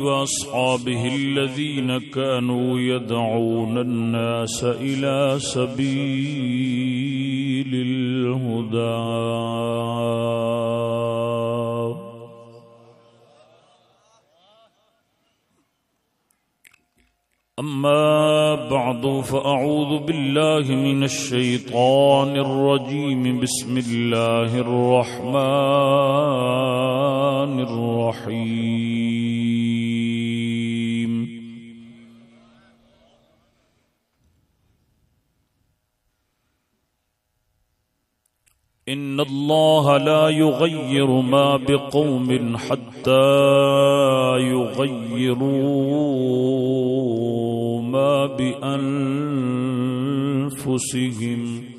وأصحابه الذين كانوا يدعون الناس إلى سبيل الهدى. أما بعد فأعوذ بالله من الشيطان الرجيم. بسم الله الرحمن الرحيم. إن الله لا يغير ما بقوم حتى يغيروا ما بأنفسهم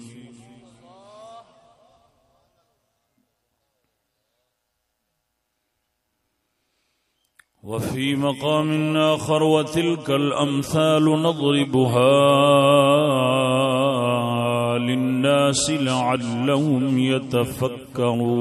وفي مقام آخر وتلك الأمثال نضربها للناس لعلهم يتفكرون.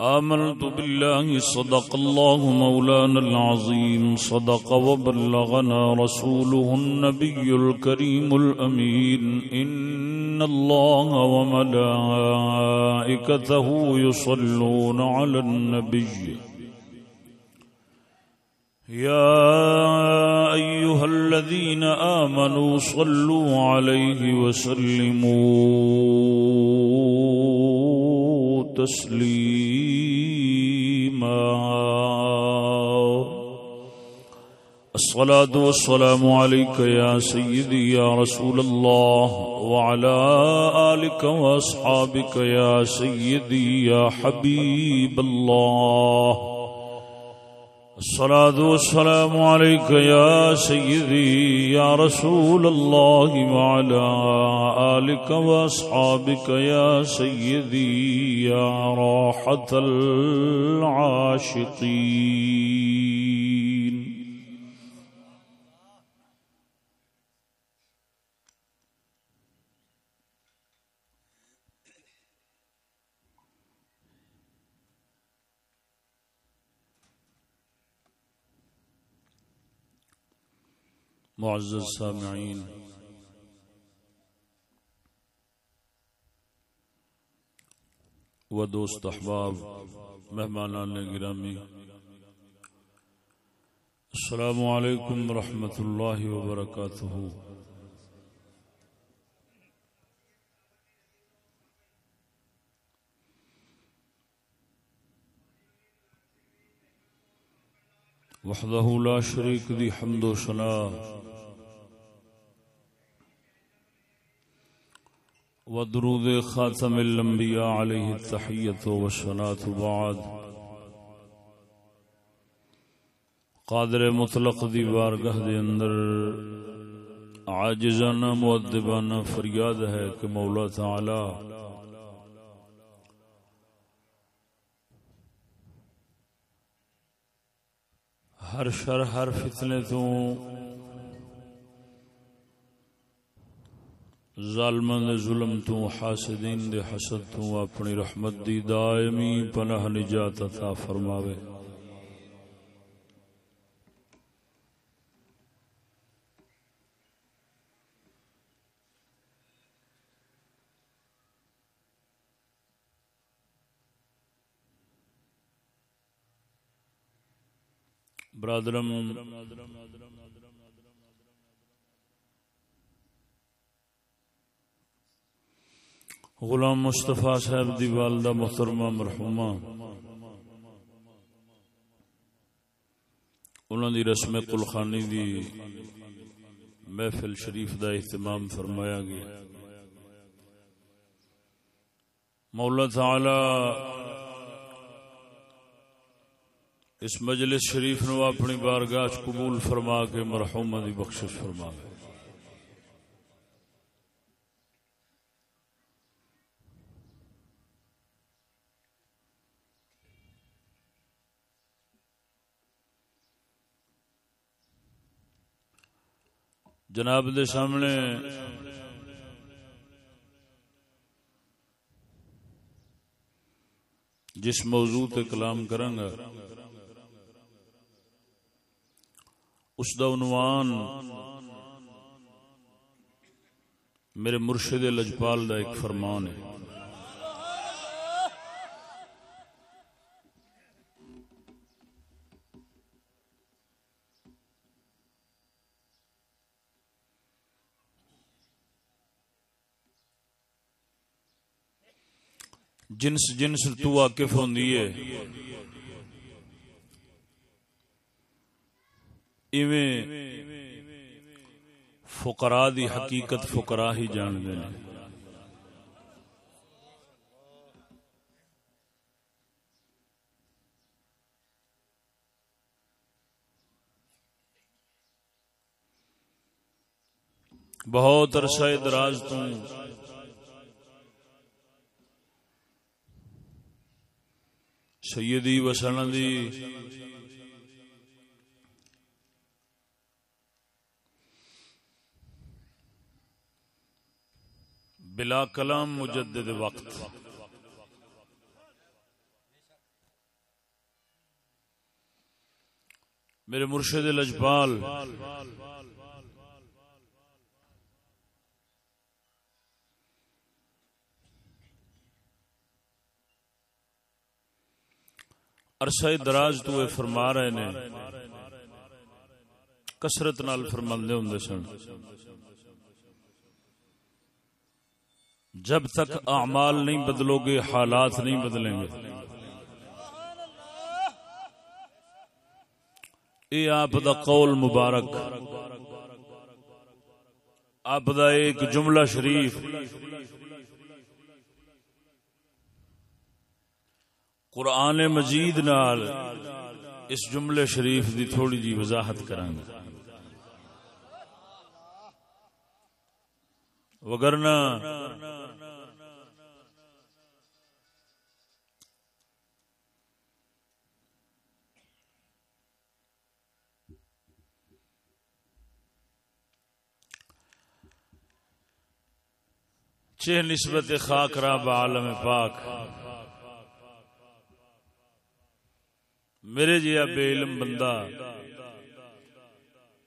آمنت بالله، صدق الله مولانا العظيم، صدق وبلغنا رسوله النبي الكريم الأمين. إن الله وملائكته يصلون على النبي. يا أيها الذين آمنوا صلوا عليه وسلموا تسليما. الصلاة والسلام عليك يا سيدي يا رسول الله وعلى آلك وأصحابك يا سيدي يا حبيب الله. الصلاة والسلام عليك يا سيدي يا رسول الله وعلى آلك وأصحابك يا سيدي يا راحة العاشقين. معزز سامعین۔ و دوست احباب، مہمانان گرامی۔ السلام علیکم ورحمۃ اللہ وبرکاتہ۔ وحده لا شريك ذي حمد وثناء ودرود خاتم الانبياء عليه التحية والصلاة بعد. قادر مطلق دی بارگاہ دے اندر عاجزانہ مؤدبانہ فریاد ہے کہ مولا تعالی ہر شر، ہر فتنے تو ظالماں دے ظلم تو حاسدین دے حسد تو اپنی رحمت دی دائمی پناہ نجات عطا فرماوے۔ برادرم غلام مصطفیٰ صاحب دی والدہ محترمہ مرحومہ۔ انہوں دی رسم قلخانی دی محفل شریف دا اہتمام فرمایا گیا۔ مولا تعالی اس مجلس شریف نو اپنی بارگاہ قبول فرما کے مرحومہ دی بخشش فرما گئے جناب دے سامنے۔ جس موضوع تے کلام کروں گا اس دا عنوان میرے مرشد لجپال دا ایک فرمان ہے۔ جنس جنس تو واقف ہوندی ہے۔ ایویں فقراء دی حقیقت فقراء ہی جان دے نے بہت عرصہ دراز تو سیدی وسن دی بلا کلام مجدد وقت۔ میرے مرشد لجپال۔ عرصہ دراز تو اے فرما رہے نے کسرت نال فرماندے ہوں سن۔ جب تک اعمال نہیں بدلو گے، حالات نہیں بدلیں گے۔ اے آپ دا قول مبارک، آپ دا ایک جملہ شریف۔ قرآن مجید نال اس جملے شریف دی تھوڑی جی وضاحت کریں گے وگرنا چہ نسبت خاک را بعالم پاک میرے جیا بے علم بندہ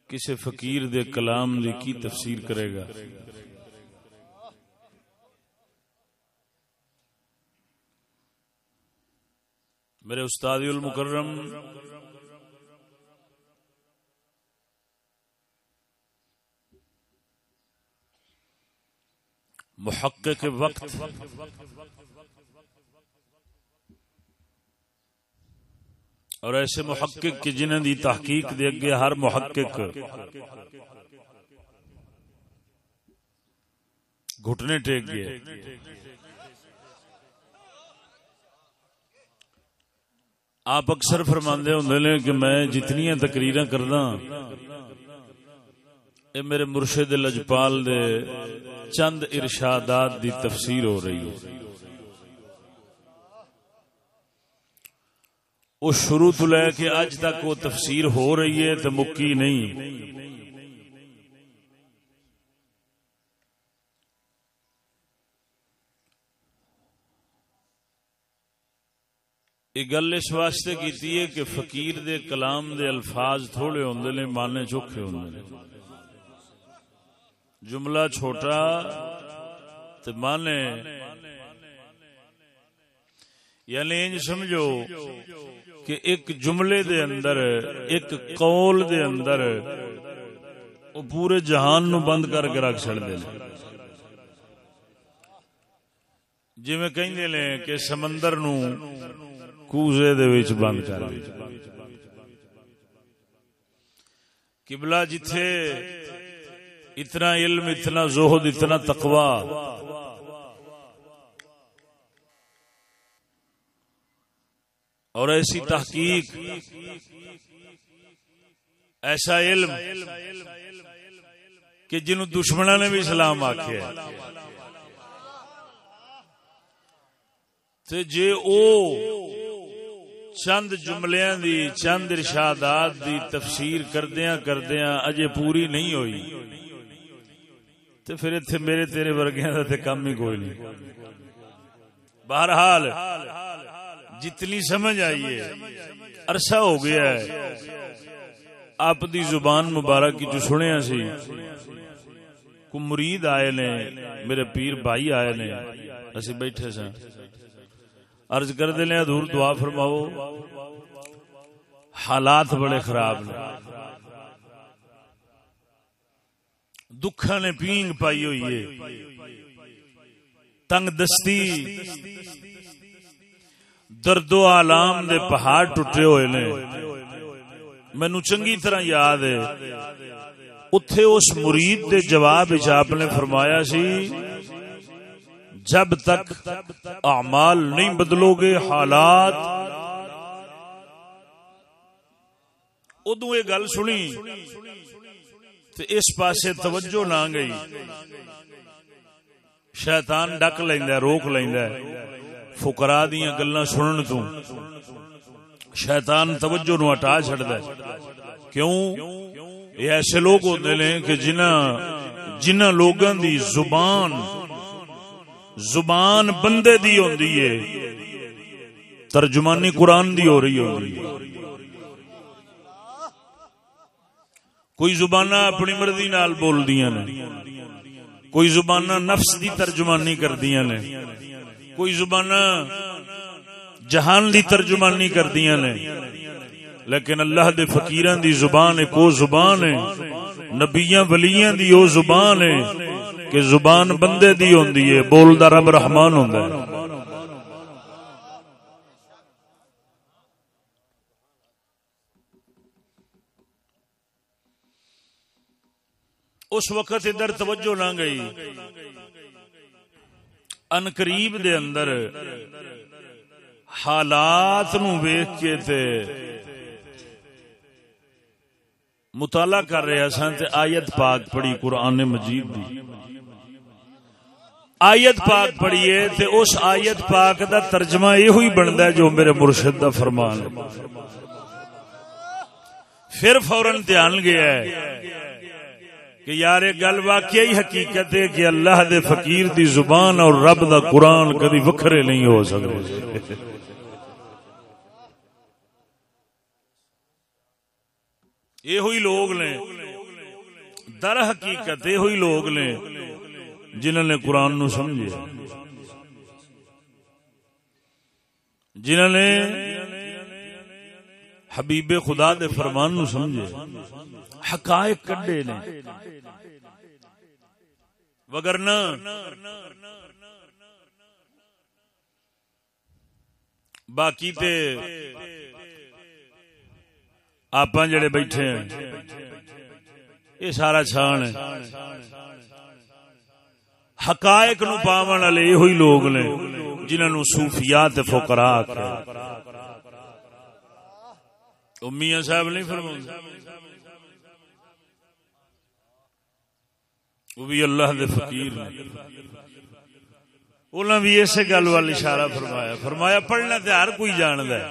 کسی فقیر دے کلام دی کی تفسیر کرے گا؟ میرے استاد المکرم، محقق وقت اور ایسے محقق کی جنہیں دی تحقیق دے گے ہر محقق گھٹنے ٹیک گئے۔ آپ اکثر فرماندے ہوں نے کہ میں جتنی تقریر کردا اے میرے مرشد لجپال دے چند ارشادات دی تفسیر ہو رہی ہے وہ شروع تو لے کے اج تک وہ تفسیر ہو رہی ہے تو مکی نہیں۔ یہ گل اس واسطے کی کہ فقیر دے کلام دے الفاظ تھوڑے ہوندے نے مانے چوکھے ہوندے نے۔ جملہ چھوٹا تے مانے۔ یعنی انج سمجھو کہ ایک جملے دے اندر، ایک قول دے اندر وہ پورے جہان نو بند کر کے رکھ چڑ دے جی میں کہیں لے کہ سمندر نو کوزے دے وچ بند کر۔ دے قبلہ جتھے اتنا علم، اتنا زہد، اتنا تقوی اور ایسی تحقیق، ایسا علم کہ جنہوں دشمنوں نے بھی سلام آخیا جے او چند جملیاں دی، چند ارشادات دی تفسیر کردیاں کردیاں اجے پوری نہیں ہوئی۔ تو پھر اتنے میرے تیرے ورگیاں دا تے کم ہی کوئی نہیں۔ بہرحال جتنی سمجھ آئی ہے، عرصہ ہو گیا ہے۔ آپ دی زبان مبارک کی جو سنیا سی کو مرید آئے نے، میرے پیر بھائی آئے نے، اسی بیٹھے سن۔ عرض کر دے لیں دور دعا فرماؤ۔ حالات بڑے خراب نے۔ دکھا نے پینگ پائی ہوئی ہے۔ تنگ دستی۔ درد و آلام دے پہاڑ ٹوٹے ہوئے نے۔ مینو چنگی طرح یاد ہے۔ اتے اس مرید دے جواب آپ نے فرمایا سی، جب تک اعمال نہیں بدلو گے حالات۔ ادو یہ گل سنی تو اس پاسے توجہ نہ گئی۔ شیطان ڈک لینا روک لینا فکرا دیا گلا سنن تو شیطان توجہ نو ہٹا چڈ کیوں؟ یہ ایسے لوگ ہوتے ہیں کہ جنہ جنہ لوگوں دی زبان زبان بندے دی ہوندی ہے، ترجمانی قرآن دی ہو رہی ہوندی ہے۔ کوئی زبان اپنی مرضی نال بول دیا نے، کوئی زبان نفس دی ترجمانی کر دیا نے۔ کوئی زبان جہان دی ترجمانی کر دیا نے۔ لیکن اللہ دے فقیران دی زبان ایک وہ زبان ہے۔ نبیاں ولیاں دی وہ زبان ہے کہ زبان بندے دی ہوندی ہے، بولدا رب رحمان ہوندا ہے۔ اس وقت ادھر توجہ نہ گئی۔ ان قریب دے اندر حالات نو ویکھ کے تے مطالعہ کر رہے سن تے آیت پاک پڑھی قرآن مجید دی آیت پاک پڑھیے تے اس آیت پاک دا ترجمہ یہ ہوئی بنتا ہے جو میرے مرشد دا فرمان پھر فورن دھیان گیا ہے کہ یار گل واقعی حقیقت ہے کہ اللہ دے فقیر دی زبان اور رب دا قرآن کدی وکھرے نہیں ہو سکتے۔ یہ ہوئی لوگ نے۔ در حقیقت یہ ہوئی لوگ نے جنہوں نے قرآن نو سمجھے۔ جنہوں نے حبیب خدا دے فرمان نو سمجھے۔ حقائق کڈے نے۔ وگرنا باقی تے آپ جڑے بیٹھے ہیں، یہ سارا چھان ہے۔ حقائق نو پاون والے یہ لوگ نے جنہوں نے صوفیات فقراء میاں صاحب نہیں فرما وہ بھی اللہ دے فقیر انہوں بھی اسی گل وال اشارہ فرمایا۔ فرمایا، پڑھنا تے ہر کوئی جاند ہے۔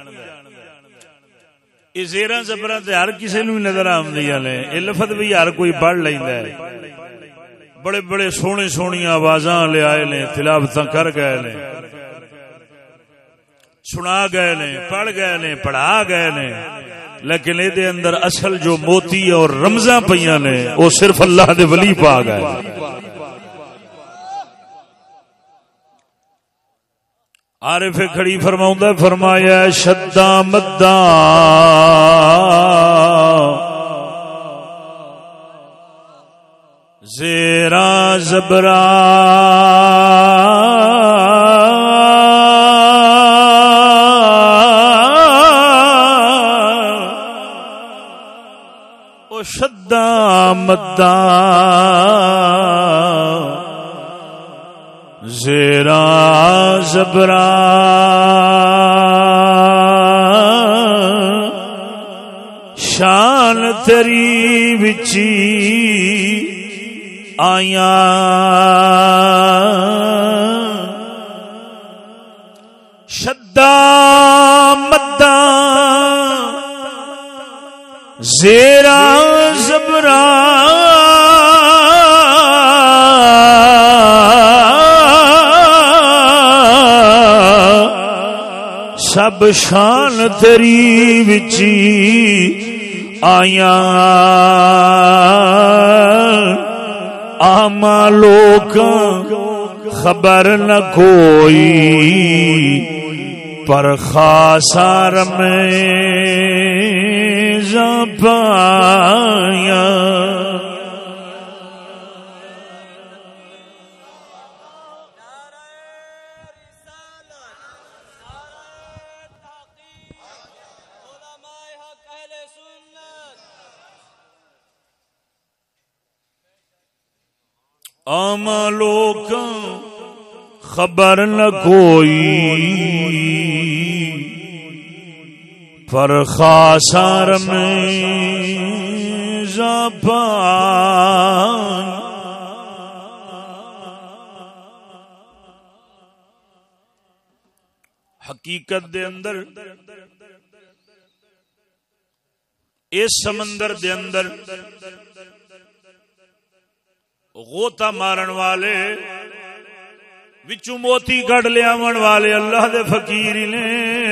یہ زیرا زبر ہر کسی نو نظر آمدی نے۔ یہ لفظ بھی ہر کوئی پڑھ لینا ہے۔ بڑے بڑے سونے سونی آواز لے آئے نے تلاوت کر گئے نے۔ سنا گئے نے، پڑھ گئے نے، پڑھا گئے نے۔ لیکن یہ اندر اصل جو موتی اور رمزاں پہ نے، وہ صرف اللہ دے ولی پا گئے عارف کھڑی فرماؤں فرمایا شدا مدا زیرا زبرا او شدا مدا زیرا زبرا۔ شان تری بچی آیا۔ شدا مدا زیرا سب شان تری بچی آیا آما لوگ خبر نہ کوئی پر خاصار میں پایا عام لوگ خبر نہ کوئی۔ خاصار میں زبان۔ حقیقت دے اندر، اس سمندر دے اندر غوطہ مارن والے، وچوں موتی کڈ لیا والے اللہ دے فقیر نے۔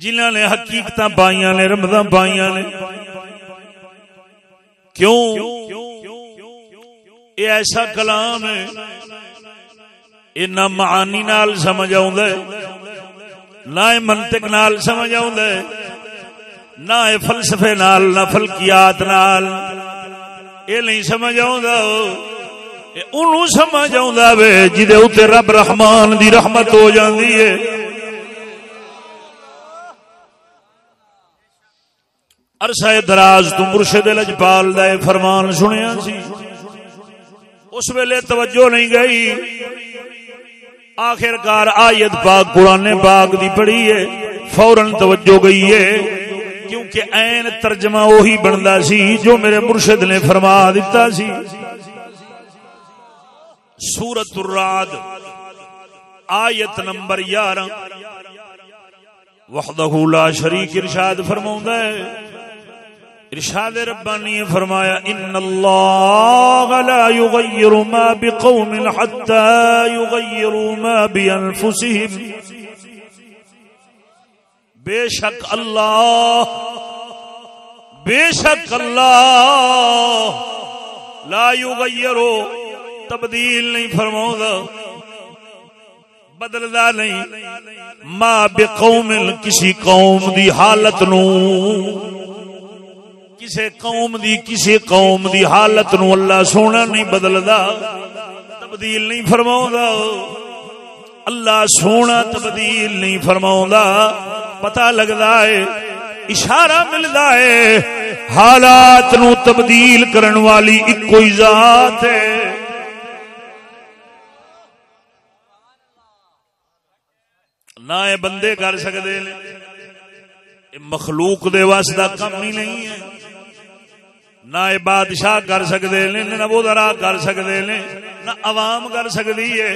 جنہوں نے حقیقت پائیاں نے رمداں پائیاں نے۔ کیوں؟ یہ ایسا کلام ہے یہ نہ معانی نال سمجھ آ نہ منطق نال سمجھ آ نہ فلسفے نال، نہ فلکیات نال۔ یہ نہیں سمجھ سمجھ جی رب رحمان دی رحمت ہو جاندی ہے۔ عرصہ دراز تو مرشد لجپال دا فرمان سنیا سی۔ اس ویلے توجہ نہیں گئی۔ آخر کار آیت پاک قرآن پاک دی پڑھی ہے۔ فورن توجہ گئی ہے۔ کیونکہ این ترجمہ وہی بنتا سی جو میرے مرشد نے فرما دیتا سی۔ سورت الراد آیت نمبر یارہ۔ وحدہ لا شریک ارشاد فرماؤں ہے۔ ارشاد ربانی فرمایا، ان اللہ لا یغیر ما بقوم حتی یغیروا ما بانفسهم بے شک اللہ، بے شک اللہ لا یغیرو، تبدیل نہیں فرماؤں بدلدا نہیں، ما بقوم، کسی قوم دی حالت نو کسی قوم دی کسی قوم دی حالت نو اللہ سونا نہیں بدلدا، تبدیل نہیں فرماؤں اللہ سونا تبدیل نہیں فرماؤں پتا لگتا ہے، اشارہ ملتا ہے، حالات نو تبدیل کرن والی ایک کوئی ذات ہے۔ نہ بندے کر سکتے مخلوق دے واسطہ کم ہی نہیں ہے۔ نہ یہ بادشاہ کر سکتے نے، نہ وہ کر سکتے نے، نہ عوام کر سکتی ہے۔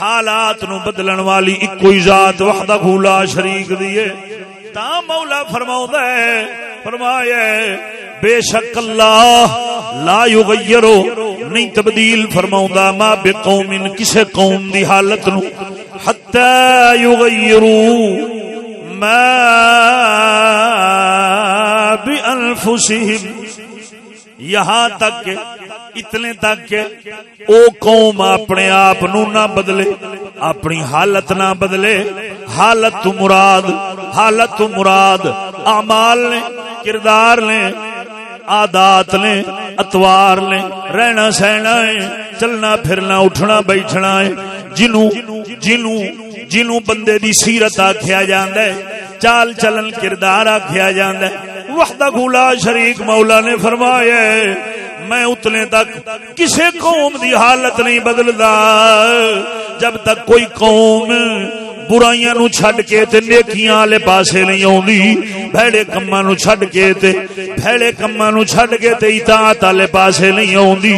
حالات نو بدلن والی ایک کوئی ذات وحدہ لا شریک دیے تا مولا فرماؤں ہے، فرمایا بے شک اللہ لا یغیرو نہیں تبدیل فرماؤں ما بے قوم، کسے قوم دی حالت نو۔ حتی یغیرو ما بی انفسهم یہاں تک کہ اتنے تک کہ او قوم اپنے آپ نو نہ بدلے، اپنی حالت نہ بدلے۔ حالت تو مراد، حالت تو مراد اعمال نے، کردار نے، عادات نے، اتوار نے، رہنا سہنا ہے، چلنا پھرنا، اٹھنا بیٹھنا ہے۔ جنوں جنوں جنوں بندے دی سیرت آکھیا جاندا ہے، چال چلن کردار آکھیا جاندا ہے۔ وحدہ گولا شریک مولا نے فرمایا میں اتنے تک کسی قوم دی حالت نہیں بدلتا جب تک کوئی قوم برائیاں نو چھڈ کے تے نیکیاں والے پاسے نہیں اوندی بھڑے کماں نو چھڈ کے تے، بھڑے کماں نو چھڈ کے تے اطاعت والے پاسے نہیں اوندی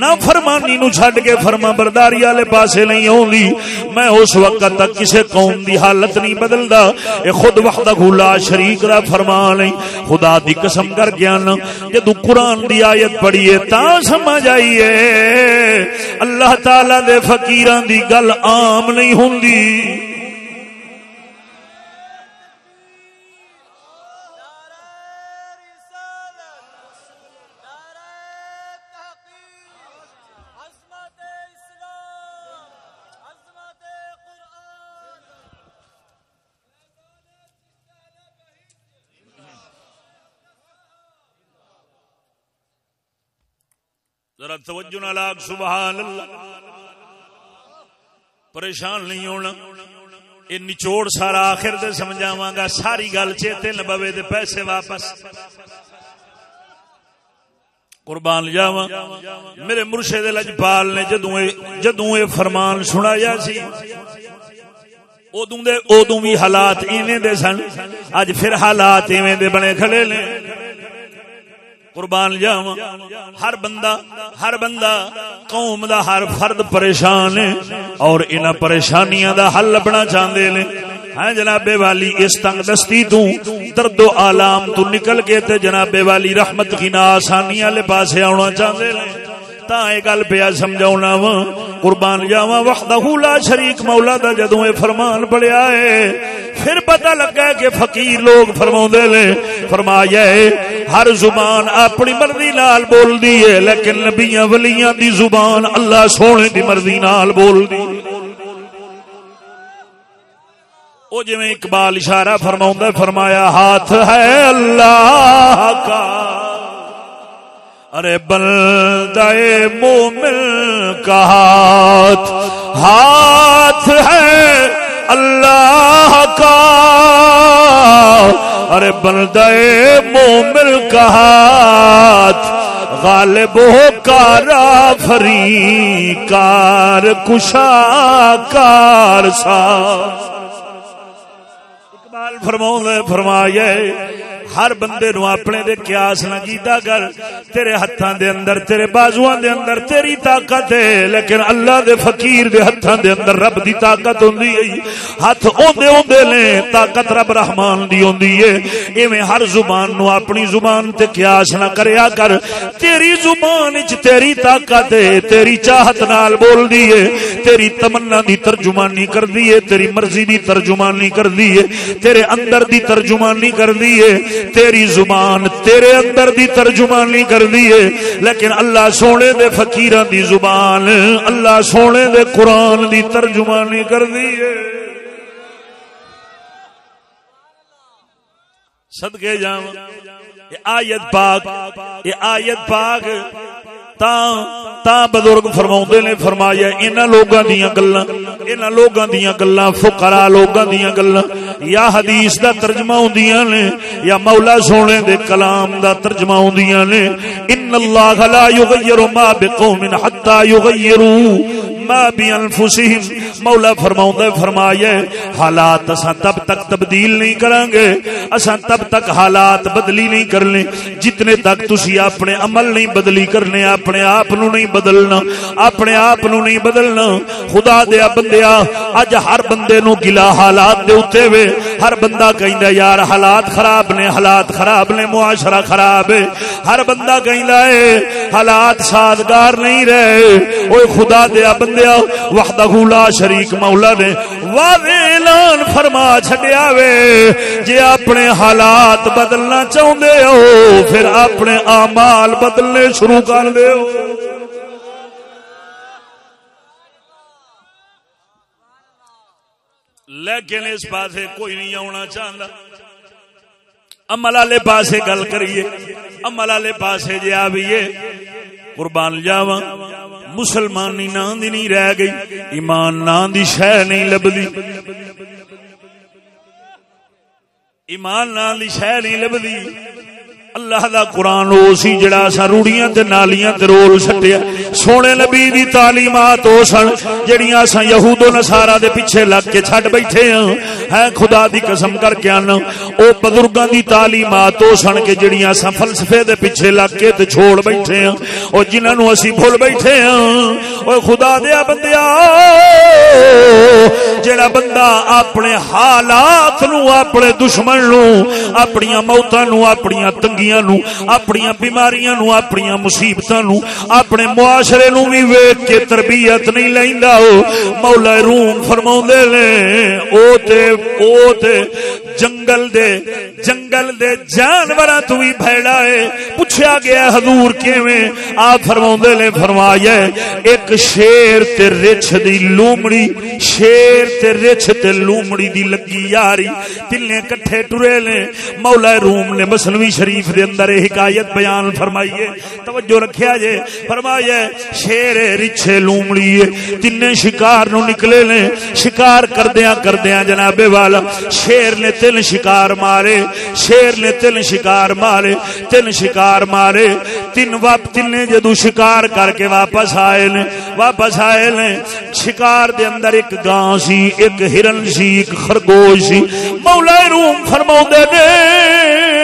نہ فرمانی نو چھڈ کے فرما برداری والے پاسے نہیں اوندی میں اس وقت تک کسے قوم دی حالت نہیں بدلدا۔ اے خود وحدہ لا شریک دا فرمان ہے۔ خدا دی قسم کر گیا نا جدو قرآن دی آیت پڑھیے تا سمجھ آئیے۔ اللہ تعالی دے فقیران دی گل عام نہیں ہوندی۔ توجہ نہ لاگ سبحان اللہ۔ پریشان نہیں ہونا۔ یہ نچوڑ سارا آخر دے سمجھاواں گا۔ ساری گل چیتے نبوے دے پیسے واپس۔ قربان جاواں۔ میرے مرشد لجپال نے جدوں جدوں اے فرمان سنایا سی ادوں دے ادوں بھی حالات ایویں دے سن۔ اج پھر حالات ایویں دے بنے کھڑے نے۔ قربان جاوا ہر بندہ ہر بندہ قوم دا ہر فرد پریشان ہے اور ان پریشانیاں دا حل لبنا چاہتے نے۔ ہاں جناب والی، اس تنگ دستی تو درد و آلام تو نکل کے تے جناب والی رحمت کی نا آسانی والے پاسے آنا چاہتے نے۔ تا یہ گل پیا سمجھاؤنا وا قربان جاوا وحدہ لا شریک مولا دا جدوں اے فرمان پڑیا ہے پھر پتہ لگا کہ فقیر لوگ فرما نے فرمایا ہر زبان اپنی مرضی نال بول دی ہے لیکن نبیاں ولیاں دی زبان اللہ سونے دی مرضی نال بول دی او جی اقبال اشارہ فرما فرمایا ہاتھ ہے اللہ کا ارے بندے مومن کا ہاتھ ہاتھ ہے اللہ کا۔ ارے بندے مومن کا ہاتھ، غالب ہو کارا فری کار کشا کار سا اقبال فرما فرمایا ہر بندے نو اپنے دے قیاس نہ کیتا کر، تیرے ہتھاں دے اندر، تیرے بازواں دے اندر، تیری طاقت ہے۔ لیکن اللہ دے فقیر دے ہتھاں دے اندر رب دی طاقت ہوندی ہے۔ ہاتھ اوندے اوندے لے طاقت رب رحمان دی ہوندی ہے۔ ایویں ہر زبان نو اپنی زبان تے قیاس نہ کریا کر۔ تیری زبان وچ تیری طاقت ہے، تیری چاہت نال بول دی ہے۔ تیری تمنا دی ترجمانی کر دی ہے، تیری مرضی دی ترجمانی کر دی ہے۔ تیرے اندر دی ترجمانی کر دی ہے۔ تیری زبان تیرے اندر دی ترجمانی کر دیے لیکن اللہ سونے دے فقیران دی زبان، اللہ سونے دے قرآن دی ترجمانی کر دیے صدقے جاؤں یہ آیت پاک یہ آیت پاک تا تا بزرگ فرما نے فرمایا ان لوگوں دیا گلا ان لوگوں دیا گلا فکرا لوگوں دیا گلا یا حدیث دا ترجمہ ہوں نے یا مولا سونے دے کلام دا ترجمہ ہوں نے ان اللہ لا یغیر ما بقوم حتا یغیروا ما بی انفسهم مولا فرماؤں فرمایا حالات اسا تب تک تبدیل نہیں کریں گے اسا تب تک حالات بدلی نہیں کرنے۔ جتنے تک تسی اپنے عمل نہیں بدلی کرنے، اپنے آپ نو نہیں بدلنا، اپنے آپ نو نہیں بدلنا۔ خدا دیا بندیا، اج ہر بندے نو گلا حالات دے اوتے وے۔ ہر بندہ کہندا یار حالات خراب نے، حالات خراب نے، معاشرہ خراب ہے۔ ہر بندہ کہندا ہے، حالات سازگار نہیں رہے۔ اوے خدا دیا دیا وحدہ گولا شریک مولا نے واضح اعلان فرما چھڈیا وے۔ جی اپنے حالات بدلنا چاہندے ہو، پھر اپنے آمال بدلنے شروع کر دے ہو۔ لیکن اس پاسے کوئی نہیں آنا چاہتا امل والے پاسے گل کریے۔ امل والے پاسے جی آئیے قربان جاوا مسلمانی نان دی نہیں رہ گئی، ایمان نان دی شہ نہیں لبدی ایمان نان دی شہ نہیں لبدی اللہ دا قرآن او سی جڑا سا روڑیاں تے نالیاں تے رول سٹیا. سونے نبی دی تعلیمات او سن جڑیاں اساں یہود و نصارا دے پیچھے لگ کے چھڈ بیٹھے ہاں. ہے خدا دی قسم کر کے آنا. او بزرگاں دی تعلیمات او سن کہ جڑیاں اساں فلسفے دے پیچھے لگ کے تے چھوڑ بیٹھے ہاں. او جنہاں نو اسی بھول بیٹھے ہاں. او خدا دیا بندیا جڑا بندہ اپنے حالات نو، اپنے دشمن نو اپنی موتاں نو اپنی تنگی تنگیاں نو اپنی بیماریاں نو اپنی مصیبتاں نو، اپنے معاشرے نو بھی ویکھ کے تربیت نہیں لیندا او مولا روم فرماوندے نے، او تے او تے، جنگل دے جنگل دے جانوراں تو بھی بھیڑا ہے۔ پوچھا گیا حضور کیویں؟ آپ فرماوندے نے، فرمایا، ایک شیر تے رچھ دی لومڑی، شیر تے رچھ تے لومڑی دی لگی یاری۔ تلنے کٹھے ٹرے نے مولا روم نے مسلمی شریف دے اندر حکایت بیان فرمائیے، توجہ رکھیا جے فرمایا شیر رچھے، لومڑی تین شکار نو نکلے نے، شکار کردیاں کردیاں جناب والا، شیر نے تین شکار مارے، شیر نے تین شکار مارے، تین شکار مارے، تین واپ تین جدو شکار کر کے واپس آئے نے، واپس آئے نے، شکار دے اندر ایک گاں سی، ایک ہرن سی، ایک خرگوش سی، مولا روم فرما نے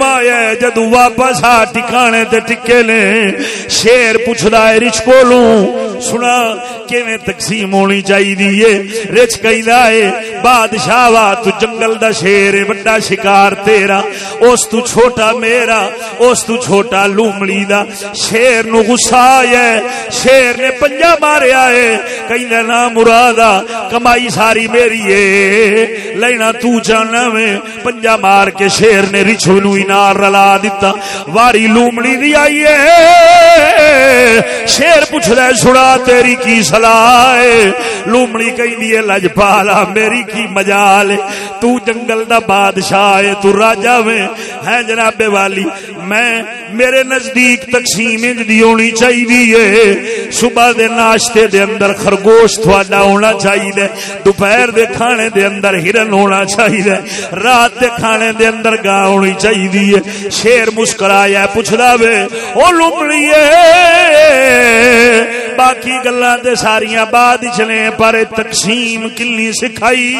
فرمایا جدو واپس آ ٹکانے تے ٹکے نے، شیر پوچھدا ہے، رچ کولوں؟ سنا، کیویں تقسیم ہونی چاہیے رچ کہندا ہے، بادشاہ وا، تو جنگل دا شیر ہے بڑا شکار تیرا، اس تو چھوٹا میرا، اس تو چھوٹا لومڑی دا۔ شیر نو غصہ آیا شیر نے پنجا ماریا ہے کہندا نا مرادا کمائی ساری میری ہے، لینا تو جانا میں پنجا مار کے شیر نے رچ نو انار رلا دیتا واری لومڑی دی آئی ہے شیر پوچھ رہے سنا تیری کی سلاح ہے لومڑی کہیں دیئے لج پالا، میری کی مجال ہے تو جنگل دا بادشاہ ہے تو راجہ میں ہے جناب والی، میں میرے نزدیک تقسیم انج دی ہونی چاہیے صبح دے ناشتے دے اندر خرگوش تھوڑا ہونا چاہیے دوپہر دے کھانے دے اندر ہرن ہونا چاہیے رات دے کھانے دے اندر گاہ ہونی چاہیے شیر مسکرایا پوچھدا وے، او لمڑی باقی گلاں تے ساریاں بعد چلے پر تقسیم کلی سکھائی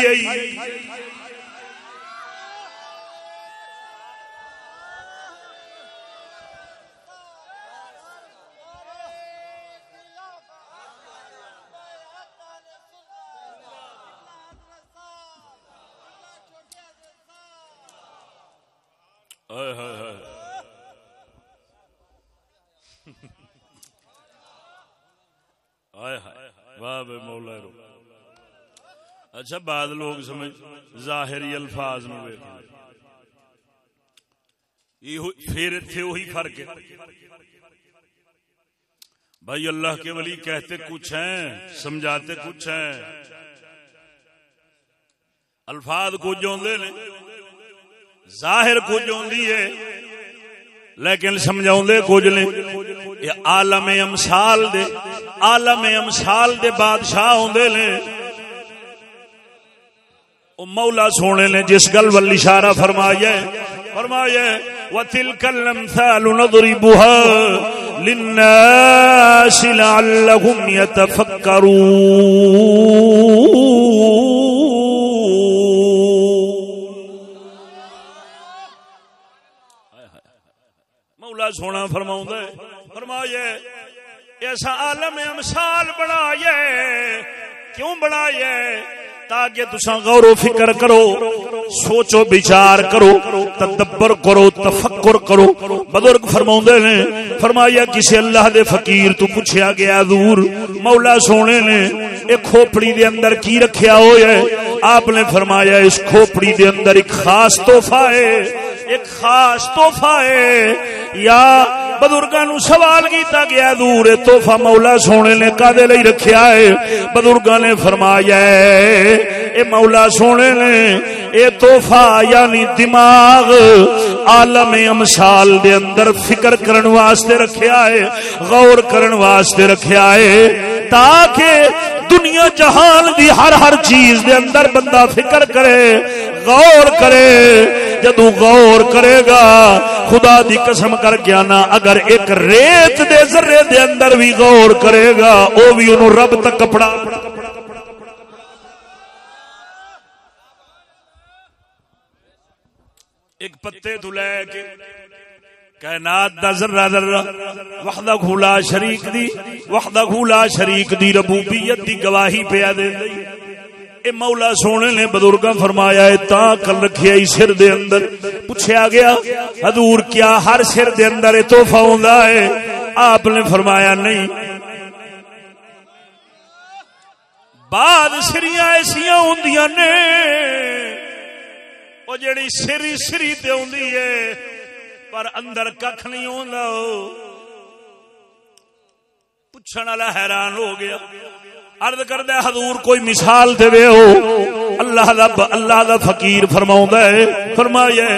کتاب مولا رو۔ اچھا بعد لوگ سمجھ ظاہری الفاظ میں پھر تھے وہی فرق ہے۔ بھائی، اللہ کے ولی کہتے کچھ ہیں، سمجھاتے کچھ ہیں۔ الفاظ کچھ ہوندے نے۔ ظاہر کچھ ہوندی ہے۔ لیکن سمجھاؤں دے کچھ نے یہ عالم امثال دے، عالم امثال دے بادشاہ ہوندے نے۔ او مولا سونے نے جس گل ول اشارہ فرمایا ہے فرمایا ہے، وتلك الامثال نضربها للناس لعلهم سونا فرما فرمایا ایسا عالم امثال بنایا کیوں بنایا تاکہ تسا غور و فکر کرو، سوچو، بچار کرو، تدبر کرو، تفکر کرو۔ بزرگ فرما نے، فرمایا کسی اللہ دے فقیر تو پوچھا گیا دور مولا سونے نے ایک کھوپڑی دے اندر کی رکھیا ہوا ہے آپ نے فرمایا، اس کھوپڑی دے اندر ایک خاص تحفہ ہے۔ ایک خاص تحفہ ہے۔ یا بزرگاں نو سوال کیتا گیا دور توحفہ مولا سونے نے کدے لئی رکھیا ہے؟ بزرگاں نے فرمایا اے مولا سونے نے، اے توحفہ یعنی دماغ عالم امثال دے اندر فکر کرن واسطے رکھیا ہے، غور کرن واسطے رکھیا ہے، تاکہ دنیا جہان دی ہر ہر چیز دے اندر بندہ فکر کرے، غور کرے۔ جدو غور کرے گا، خدا دی قسم کر کے نا اگر ایک ریت دے ذرے دے اندر بھی غور کرے گا، او بھی انہوں رب تک کپڑا۔ ایک پتے تو لے کے کائنات دا ذرہ ذرہ وحدہ کھولا شریک دی، وحدہ کھولا شریک دی ربوبیت دی گواہی پہ دے۔ دی اے مولا سونے نے بزرگاں فرمایا ہے تا کل رکھیا ہی سر دے اندر۔ پوچھا گیا، حضور کیا ہر سر دے اندر اے تحفہ ہوندا ہے؟ آپ نے فرمایا، نہیں۔ بعد سریاں ایسیاں ہوندیاں نے، او جڑی سری سری تے ہوندی ہے پر اندر کھ نہیں ہوندا۔ پوچھن والا حیران ہو گیا۔ عرض کردہ حضور کوئی مثال دے ہو۔ اللہ دا اللہ دا فقیر فرماؤں ہے۔ فرمایا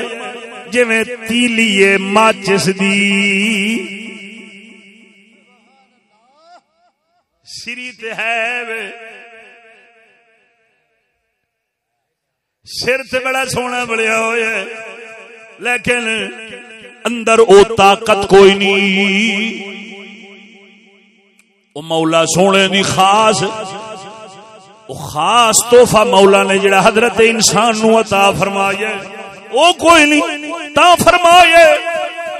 جی میں تیلیے ماچس دی۔ سری تے ہے وے۔ سر تے بڑا سونا بڑیا ہوئے لیکن اندر او طاقت کوئی نہیں۔ او مولا سونے دی خاص، او خاص توحفہ مولا نے جڑا حضرت انسان نو عطا فرمایا او کوئی نہیں، تا فرمایا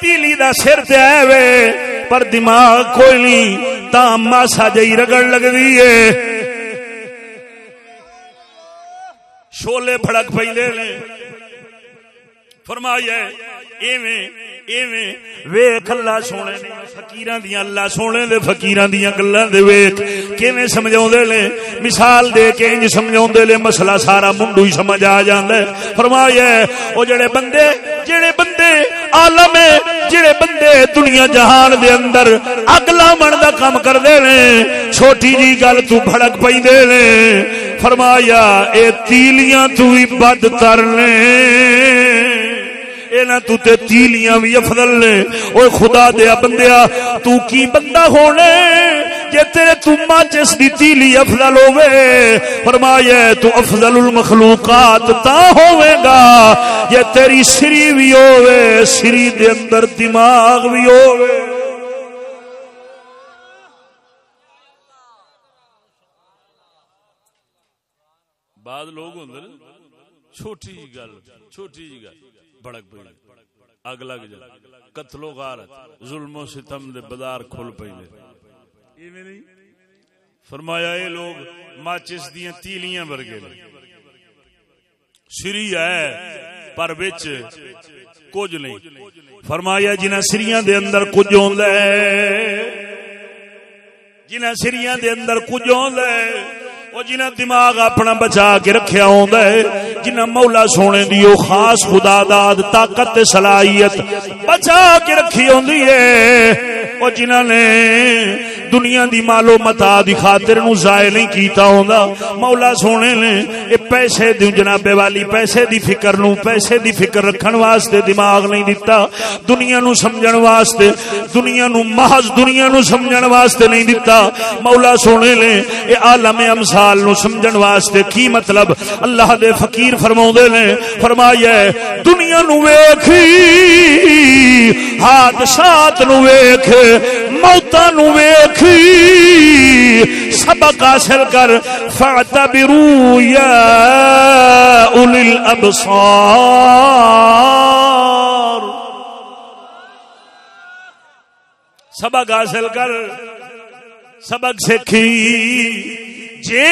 تیلی دا سر تے ہے وے، پر دماغ کوئی نہیں۔ تا ماسا جئی رگڑ لگ دی شولے پھڑک پہ فرمایا ایویں ایویں ویکھ اللہ سونے نے، فقیراں دیاں اللہ سونے دے، فقیراں دیاں گلاں دے ویکھ کیویں سمجھاوندے نے؟ مثال دے کے انج سمجھاوندے لے مسئلہ سارا منڈو ہی سمجھ آ جاندا ہے۔ فرمایا او جڑے بندے جڑے بندے عالم جڑے بندے دنیا جہان دے اندر اگ لاون دا کام کردے نے، چھوٹی جی گل تو بھڑک پیندے نے۔ فرمایا، اے تیلیاں تو ہی بد تر نے۔ اینا تو تے تیلیاں بھی افضل نے۔ اوے خدا دیا بندیا تو کی بندہ ہونے جے تیرے تو ماچس دی تیلی افضل ہوئے فرمایا تو افضل المخلوقات تا ہوئے گا۔ یہ تیری سری بھی ہوئے سری دے اندر دماغ بھی ہوئے بعد لوگ ہوں چھوٹی جی گل، چھوٹی جی گل۔ بڑک پئی۔ اگ لگ جائے قتل و غارت ظلم و ستم دے بازار کھل پئی ایویں نہیں؟ فرمایا اے لوگ ماچس دیاں تیلیاں ورگے نے۔ سری ہے پر وچ کچھ نہیں۔ فرمایا جنہ سریاں دے اندر کچھ ہوندا ہے جنہ سریاں دے اندر کچھ ہوندا ہے وہ جنہ دماغ اپنا بچا کے رکھیا ہوندا ہے، جنہ مولا سونے دی او خاص خدا داد طاقت تے صلاحیت بچا کے رکھی ہوندی ہے۔ او جنہ نے دنیا دی مالو متا دی خاطر نو ضائع نہیں کیتا ہوندا، مولا سونے نے اے پیسے دی جناب والی، پیسے دی فکر نو، پیسے دی فکر رکھن واسطے دماغ نہیں دتا، دنیا نو سمجھن واسطے، دنیا نو محض دنیا نو سمجھن واسطے نہیں دتا۔ مولا سونے نے اے عالم امسا حال نو سمجھن واسطے کی مطلب؟ اللہ دے فقیر فرماؤندے نے، فرمایا دنیا نو ویکھی، حادثات نو ویکھ موتاں نو ویکھی سبق حاصل کر، فاعتبروا یا اولی الابصار سبق حاصل کر، سبق سیکھی۔ جے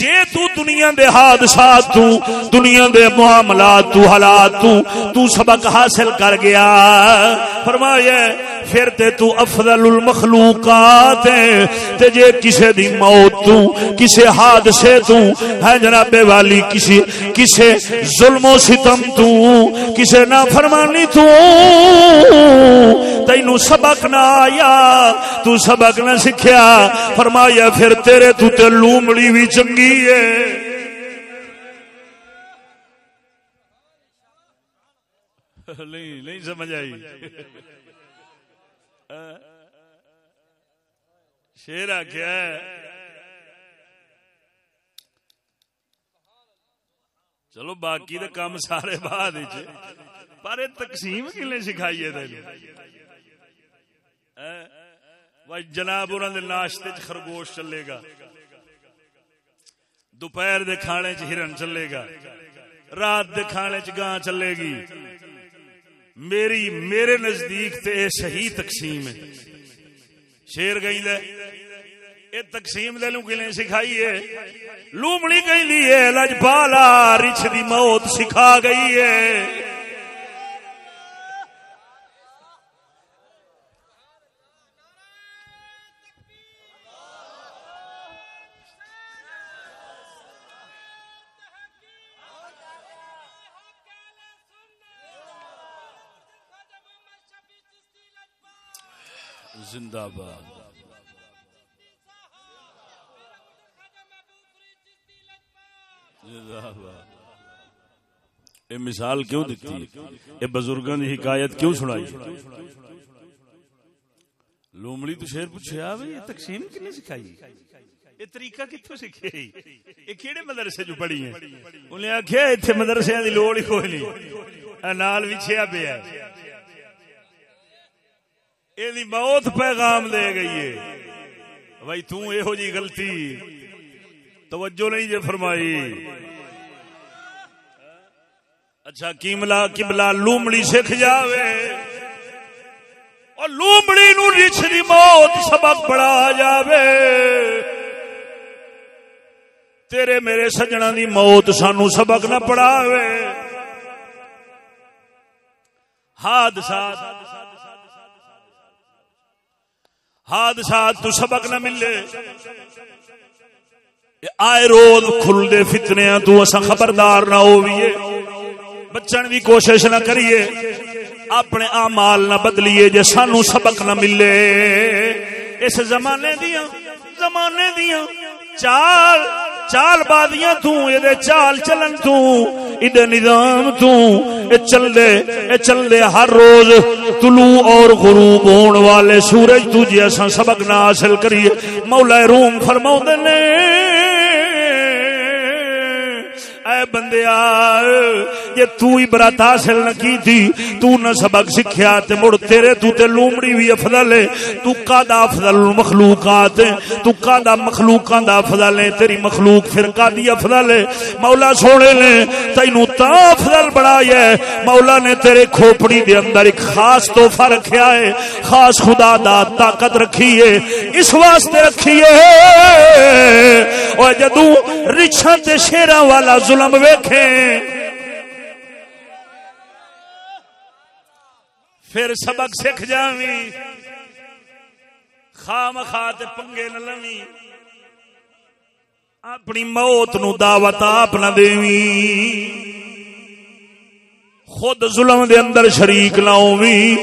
جے تو دنیا دے حادثات تو، دنیا دے معاملات تو، حالات تو تو سبق حاصل کر گیا۔ فرمایا پھر تے تو افضل المخلوقات ہے تے جے کسے دی موت تو، کسے حادثے تو ہے جناب والی کسی کسے ظلم و ستم تو، کسے نافرمانی تو۔ تینو سبق نہ آیا، تو سبق نہ سکھیا فرمایا، پھر تیرے تو تے لومڑی بھی چنگی ہے۔ نہیں نہیں سمجھ آئی۔ شیر آخیا چلو باقی تو کام سارے بعد پر تقسیم کلے سکھائی ہے جناب انہوں نے ناشتے خرگوش چلے گا۔ دوپہر دے کھانے چ ہرن چلے گا۔ رات دے کھانے چ گاں چلے گی۔ میری، میرے نزدیک تے صحیح تقسیم ہے۔ شیر گئی دے۔ اے تقسیم دے لوں کلیں سکھائی ہے۔ لومڑی گئی لیے لجبالا لجپالا رچھ دی موت سکھا گئی ہے۔ زندہ باد۔ یہ مثال کیوں دیتی یہ بزرگوں کی حکایت کیوں سنائی؟ لومڑی تو شیر پوچھا بھائی یہ تقسیم کنے سکھائی؟ یہ طریقہ کتوں سیکھے یہ کہڑے مدرسے جو پڑھی ہیں؟ انہیں آخیا اتنے مدرسے کی لوڑ ہی کوئی نہیں۔ نال وچھیا پیا یہ موت پیغام دے گئی ہے بھائی تو یہ جی غلطی توجہ نہیں جے فرمائی اچھا کیملا کبلا لومڑی سکھ جاوے اور لومڑی نو رچ دی موت سبق پڑا جاوے تیرے میرے سجنا دی موت سانو سبق نہ پڑھاوے حادثات حادثات تو سبق نہ ملے۔ آئے روز کھل دے تو اسا خبردار نہ ہوئیے۔ بچن دی کوشش نہ کریے۔ اپنے آمال نہ بدلیے جے سانو سبق نہ ملے۔ اس زمانے دیا زمانے دیا چال چال بادیاں تو یہ چال چلن تو یہ نظام تو اے چل دے یہ چل دے ہر روز طلوع اور غروب ہون والے سورج تو جی اساں سبق نہ حاصل کریے۔ مولا روم فرماؤں دے نے اے بندیا یہ تو ہی برات حاصل نہ کی تھی، تو نہ سبق سکھیا تے مڑ تیرے تو تے لومڑی بھی افضل ہے۔ تو قادا افضل مخلوقات ہے تو قادا مخلوقاں دا افضل ہے تیری مخلوق فرقہ دی افضل ہے۔ مولا سونے نے تینو تا افضل بڑھایا ہے۔ مولا نے تیرے کھوپڑی دے اندر ایک خاص تحفہ رکھیا ہے۔ خاص خدا دا طاقت رکھی ہے۔ اس واسطے رکھی ہے۔ اور جدوں رچھاں تے شیراں والا ظلم ویکھے۔ پھر سبق سکھ جاوی خام خات پنگے نہ لوی اپنی موت نو دعوت آپ نہ دیوی خود ظلم دے اندر شریک نہ ہووی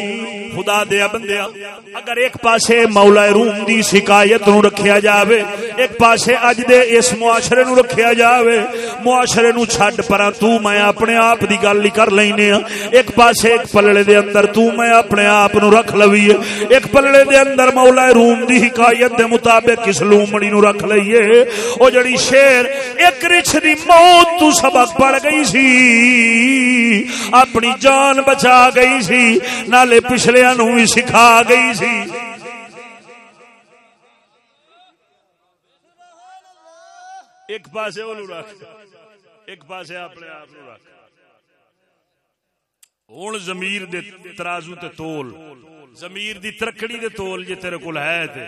خدا دیا بندیا اگر ایک پاسے مولا روم دی شکایت نو رکھیا جاوے، ایک پاسے اج دے اس معاشرے نو رکھیا جاوے، معاشرے نو چھڈ پرا، تو میں اپنے آپ دی گل ہی کر لینے ہاں ایک پاسے ایک پلڑے دے اندر تو میں اپنے آپ نو رکھ لویے ایک پلڑے دے اندر مولا روم دی حکایت دے مطابق کس لومڑی نو رکھ لئیے او جڑی شیر ایک رچھ دی موت تو سبق پڑ گئی سی، اپنی جان بچا گئی سی، نالے پچھلے نو بھی سکھا گئی سی ایک پاسے وہ رکھ ایک پاسے اپنے آپ رکھ ہوں زمیر دے ترازو تے تول زمیر دی ترکڑی دے تول جی تیرے کول ہے تے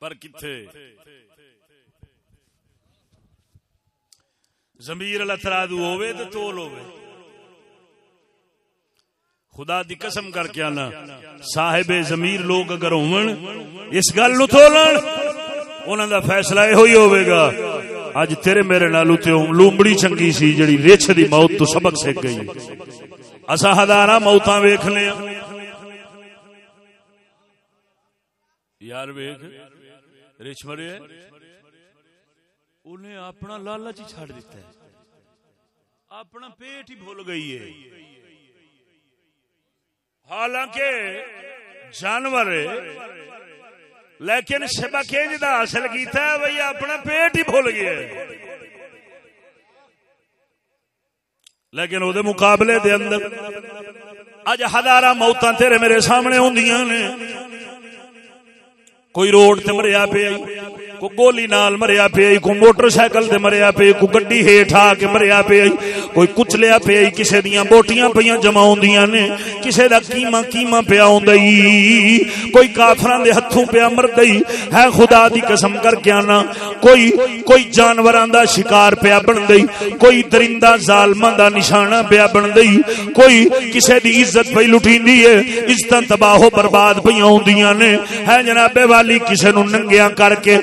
پر کتھے زمیر اللہ ترازو ہوئے تے تول ہوئے خدا دی قسم کر کے آنا۔ صاحب ضمیر لوگ اگر ہون، اس گل نو تھولن، انہاں دا فیصلہ یہ ہوئی ہوے گا۔ اج تیرے میرے نالو تے لومڑی چنگی سی، جڑی ریچھ دی موت تو سبق سیکھ گئی۔ اصا ہزار موتا ویخ لیا یار ویخ رچ مرے، انہیں اپنا لالچ ہی چھڑ دیتا ہے۔ اپنا پیٹ ہی بھول گئی ہے۔ حالانکہ جانور لیکن سبق جی حاصل کیتا ہے بھائی اپنا پیٹ ہی بھول گیا لیکن وہ مقابلے دے اندر اج ہزار موتاں تیرے میرے سامنے ہوں نے۔ کوئی روڈ تے مریا پیا کو گولی نال مریا پیا کو موٹر سائیکل تے مریا پیا کو گڈی ہیٹھ آ کے مریا پیا کوئی کچلیا پیا کسے دیاں بوٹیاں پیاں جمع ہوندیاں نے۔ کسے دا کیما کیما پیا ہوندئی کوئی کافراں دے ہتھوں پیا مردئی ہے خدا دی قسم کر کے آنا۔ کوئی کوئی جانوراں دا شکار پیا بندئی کوئی درندہ ظالماں دا نشانہ پیا بندئی کوئی کسے دی عزت پئی لٹیندی ہے۔ عزتاں تباہ و برباد پیاں ہوندیاں نے۔ ہے جناب والی والی کسی نو ننگیا کر کے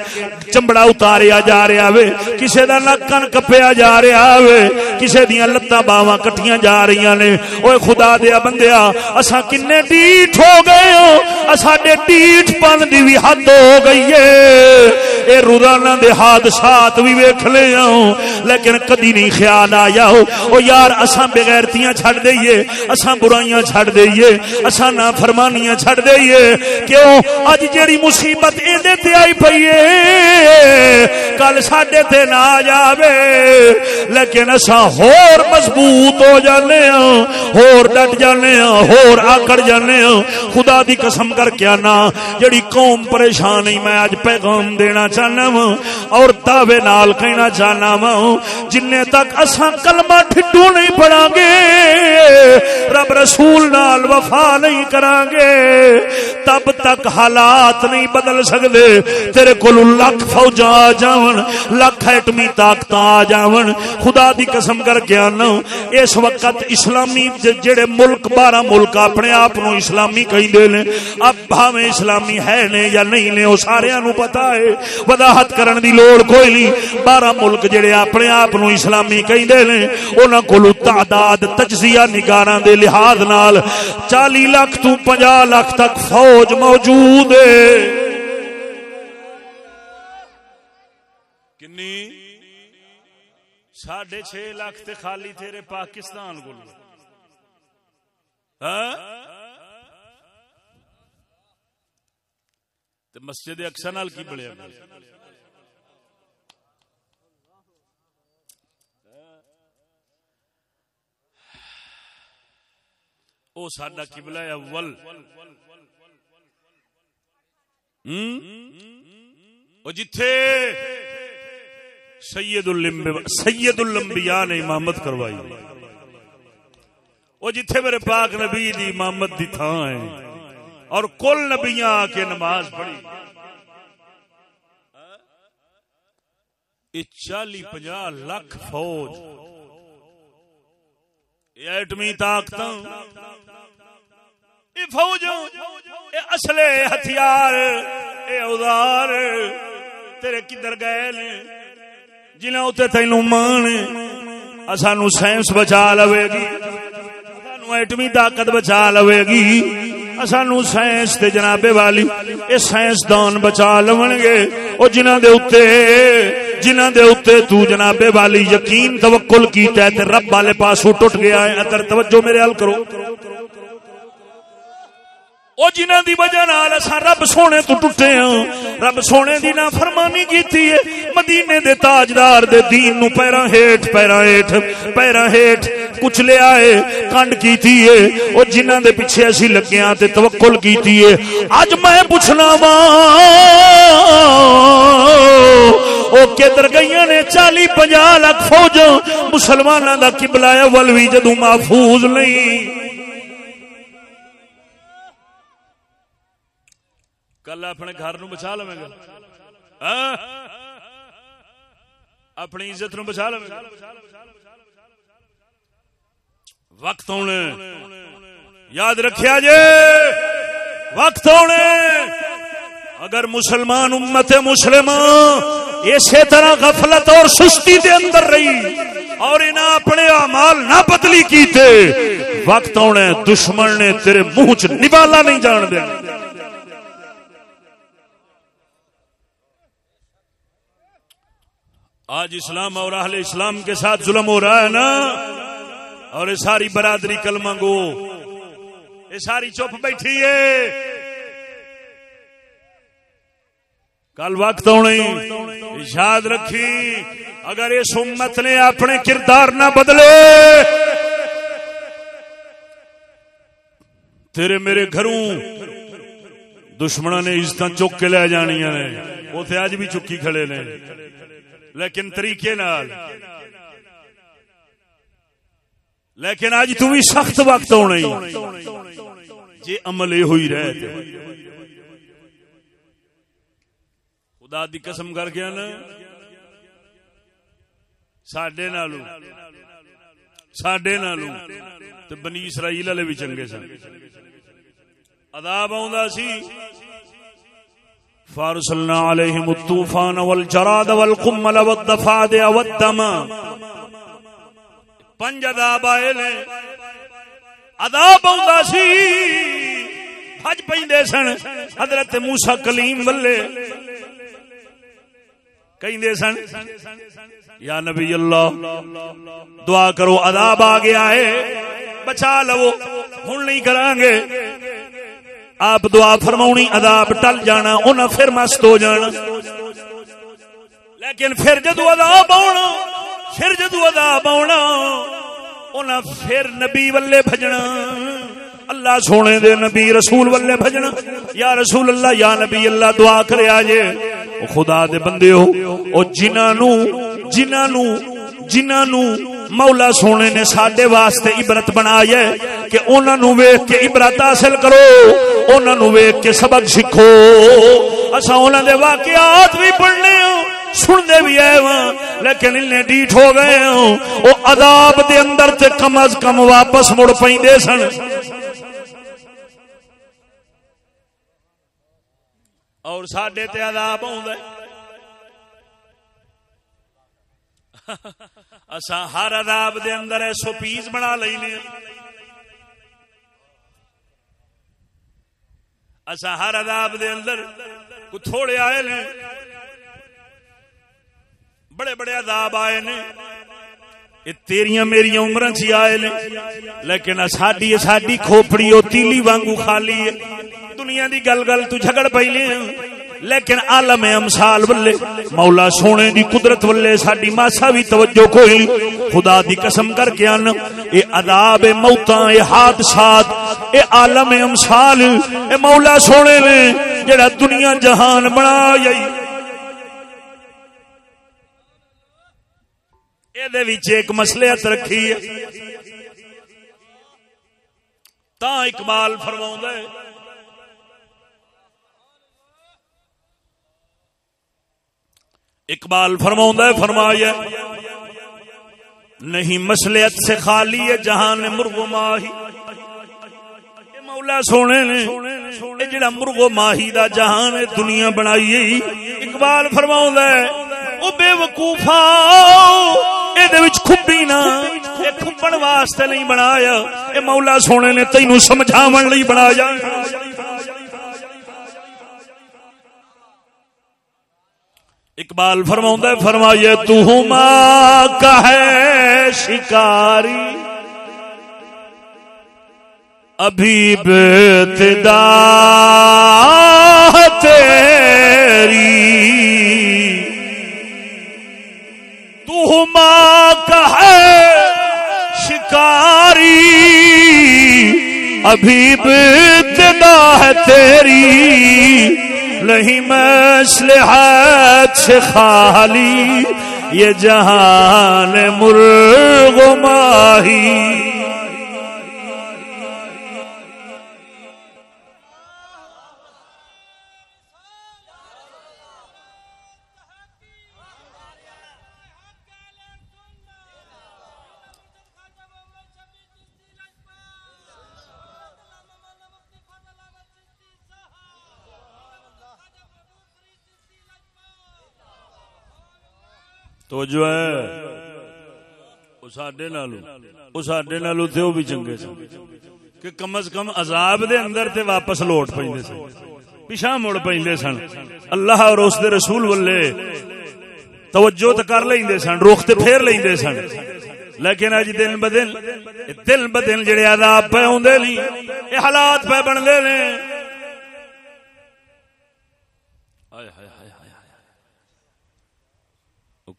چمڑا اتاریا جا رہا وے کسی کا نکن کپیا جا رہا وے کسی دیا لتاں باواں کٹیاں جا رہی نے۔ اوے خدا دیا بندیا اسا کنے ڈیٹ ہو گئے ہاں، ہو ساڈے ڈیٹ پن دی بھی حد ہو گئی ہے۔ اے روزانہ دے حادثات بھی ویکھ لے ہوں لیکن کدی نہیں خیال آیا۔ ہو او یار، اساں بغیرتیاں چھڑ دئیے، اساں برائیاں چھڑ دئیے، اساں نافرمانیاں چھڑ دئیے۔ کیوں؟ اج جیڑی مصیبت ایندے تے آئی پئی اے کل ساڈے تے نہ آ جاوے۔ لیکن اساں ہور مضبوط ہو جانے ہاں ہور ڈٹ جانے ہاں ہور آکڑ جانے ہاں۔ خدا دی قسم کر کے نا جڑی قوم پریشان ہے میں اج پیغام دینا چاہنا وا اور دعوے نال کہنا چاہنا وا جن تک اساں کلمہ ٹھڈو نہیں پڑھا گے رب رسول نال وفا نہیں کران گے تب تک حالات نہیں بدل سکدے۔ تیرے کول لاکھ فوجا آ جاون لاکھ ایٹمی طاقت آ جاون خدا دی قسم کر کے آنا اس وقت اسلامی جڑے ملک بارہ ملک اپنے آپ نو اسلامی کہیں دے لیں اب بھاویں اسلامی ہے نے یا نہیں نے وہ سارے نو پتا ہے وضاحت کرن دی لوڑ کوئی نہیں بارہ ملک جڑے اپنے آپ نو اسلامی کہیں دے لیں انہاں کولو تعداد تجزیہ نگاراں دے لحاظ نال چالی لاکھ تو پنجا لاکھ تک فوج موجود ہے کنی ساڑھے چھ لاکھ تے خالی تیرے پاکستان کو ہاں؟ مسجد اکثر نال کی بڑے او ساڈا قبلہ اول۔ او جتھے سید سید الانبیاء نے امامت کروائی. او جتھے میرے پاک نبی دی امامت دی تھاں ہے۔ اور کل نبیاں آ کے نماز پڑھی۔ چالی پنجا لاکھ فوج۔ ایٹمی طاقت یہ فوج یہ اصلے ہتھیار۔ یہ اوزار۔ تیرے کدھر گئے نے؟ جنہیں اتنے تینوں مان سانو سائنس بچا لوے گی، سانو ایٹمی طاقت بچا لوے گی۔ سانو سائنس تے جنابے والی، اے سائنس دان بچا لون گے۔ او جنہاں دے اوتے، جنہاں دے اوتے تو جنابے والی یقین توکل کیتا ہے تے رب والے پاسوں ٹوٹ گیا ہے۔ ادھر توجہ میرے حل کرو۔ او جنہ دی وجہ نال اسا رب سونے تو ٹوٹے ہاں رب سونے دی نا فرمانی کیتی ہے۔ مدینے دے تاجدار دے دین نو پیراں ہیٹھ پیراں ہیٹھ پیراں ہیٹھ۔ کچھ لے آئے، کنڈ کیتی ہے۔ او جنہ دے پیچھے اسی لگیاں تے توکل کیتی ہے۔ اج میں پوچھنا وا، او کدھر گئیاں نے؟ چالی پنجا لاکھ فوج مسلماناں دا قبلہ اول وی جدوں محفوظ نہیں۔ کل اپنے گھر نو بچا لو گا اپنی عزت نو بچا لو وقت ہونے یاد رکھیا جے وقت ہونے اگر مسلمان امت مسلمان اسی طرح غفلت اور سستی دے اندر رہی اور انہیں اپنے اعمال نہ بدلی کیتے وقت آنا ہے دشمن نے تیرے منہ چ نوالا نہیں جان دینا آج اسلام اور اہل اسلام کے ساتھ ظلم ہو رہا ہے نا؟ اور یہ ساری برادری کلمہ گو۔ یہ ساری چپ بیٹھی ہے۔ کل وقت آنی یاد رکھی۔ اگر اس امت نے اپنے کردار نہ بدلے۔ تیرے میرے گھروں دشمنوں نے عزت چک کے لے جانیا نے۔ وہ اج بھی چکی کھڑے نے۔ لیکن طریقے نال. لیکن اج تو بھی سخت وقت ہونا جی عمل یہ ہوئی رہے خدا دی قسم کر کے نا سڈے نالو سڈے نالو تو بنی اسرائیل والے بھی چنگے سن. عذاب آ سی. فارسلنا عليهم الطوفان والجراد والقمل والضفادع والدم. پنج عذاب آئے نے. عذاب آندا سی. بھج پیندے سن. حضرت موسی کلیم ولے کہندے سن، یا نبی اللہ، دعا کرو عذاب آ گیا ہے. بچا لو. ہن نہیں کران گے. آپ دعا فرماؤنی عذاب ٹل جانا انہیں پھر مست ہو جانا۔ لیکن پھر جدو عذاب آنا پھر جدو عذاب آنا انہیں پھر نبی ولے بھجنا۔ اللہ سونے دے نبی، رسول ولے بھجنا۔ یا رسول اللہ، یا نبی اللہ، دعا کرے آجے۔ خدا دے بندے ہو، او جنانو جنانو جنانو۔ مولا سونے نے سڈے واسطے عبرت بنایا کہ انہوں نے ویخ کے عبرت حاصل کرو انہوں نے ویخ کے سبق سیکھو۔ اصا انہوں دے واقعات بھی پڑھنے ہوں، سننے بھی آئے وہاں لیکن انہیں ڈیٹ ہو گئے ہوں۔ وہ عذاب دے اندر تے کم از کم واپس مڑ پہ سن۔ اور ساڈے تے عذاب آؤں اسا ہر عذاب دے اندر ایسو پیس بنا لینے اسا ہر عذاب دے اندر کو تھوڑے آئے نے۔ بڑے بڑے عذاب آئے نے۔ یہ تیریاں میری عمر چی آئے نے۔ لیکن ساڈی ساڈی کھوپڑی او تیلی وانگو خالی ہے دنیا دی گل گل تو جھگڑ پئی لے لیکن عالم امثال ولے مولا سونے دی قدرت ولے ساڈی ماسا بھی توجہ کوئی نہیں۔ خدا دی قسم کر کے ان، اے عذاب موتاں، اے حادثات، اے عالم امثال، اے مولا سونے نے جڑا دنیا جہان بنایا اے وچ ایک مسئلہ رکھی ہے۔ تا اقبال فرماؤں ہے اقبال فرما فرمایا، نہیں مسلحت سے خالی ہے جہان مرغ ماہی۔ مولا سونے نے جڑا مرغ ماہی دا جہان دنیا بنائی اقبال فرما او بے وقوفا کھبی نہ کھبن واسطے نہیں بنایا۔ اے مولا سونے نے تینوں سمجھاون لئی بنایا۔ اقبال فرما فرمائیے تو کا ہے شکاری؟ ابھی بتدا تیری۔ تو کا ہے شکاری؟ ابھی بتدا ہے تیری۔ نہیں مسلحات سے خالی یہ جہان مرغ ماہی۔ تو جو ہے سڈے وہ سڈے نالو تھے وہ بھی چنگے سن۔ کہ کم از کم عذاب دے اندر تے واپس لوٹ پہ سن۔ پیچھا مڑ پہ سن۔ اللہ اور اس دے رسول والے توجہ تو کر لیں سن روخ تے پھیر لیں سن۔ لیکن اج دن ب دن دل ب دن جڑے عذاب پہ آدھے نہیں یہ حالات پہ بنتے نے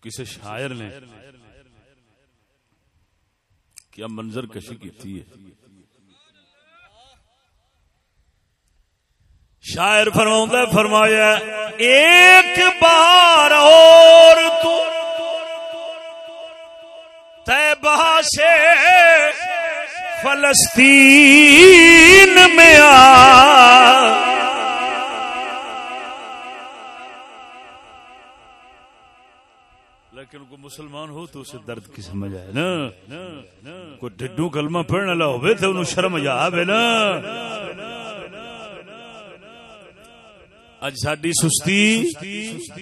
کسی شاعر نے کیا منظر کشی کی شاعر فرما فرمایا ایک بار اور تو تیبہ سے فلسطین میں آ لیکن کو مسلمان ہو تو اسے درد کی سمجھ آئے نا کوئی ڈڈو کلمہ پڑھنے لا ہوئے تو انہوں شرم جا آوے نا۔ اج ساڈی سستی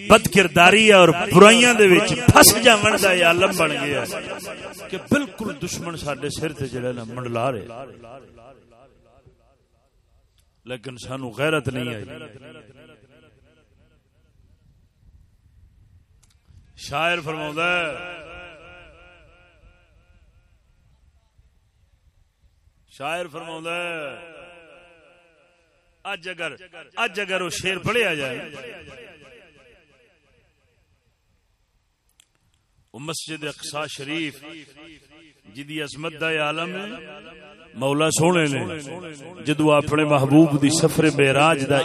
بد کرداری اور برائیاں دے وچ پھس جاون دا یہ عالم بن گیا کہ بالکل دشمن ساڈے سر تے جڑا نا، منڈلا رہے۔ لیکن سانو غیرت نہیں آئی۔ شاعر فرما شاعر فرما اج اگر اج اگر وہ شیر پڑھیا جائے مسجد اقسا شریف جی جدی عظمت دا عالم ہے، مولا سونے نے، جدو اپنے محبوب دی سفر بیراج دا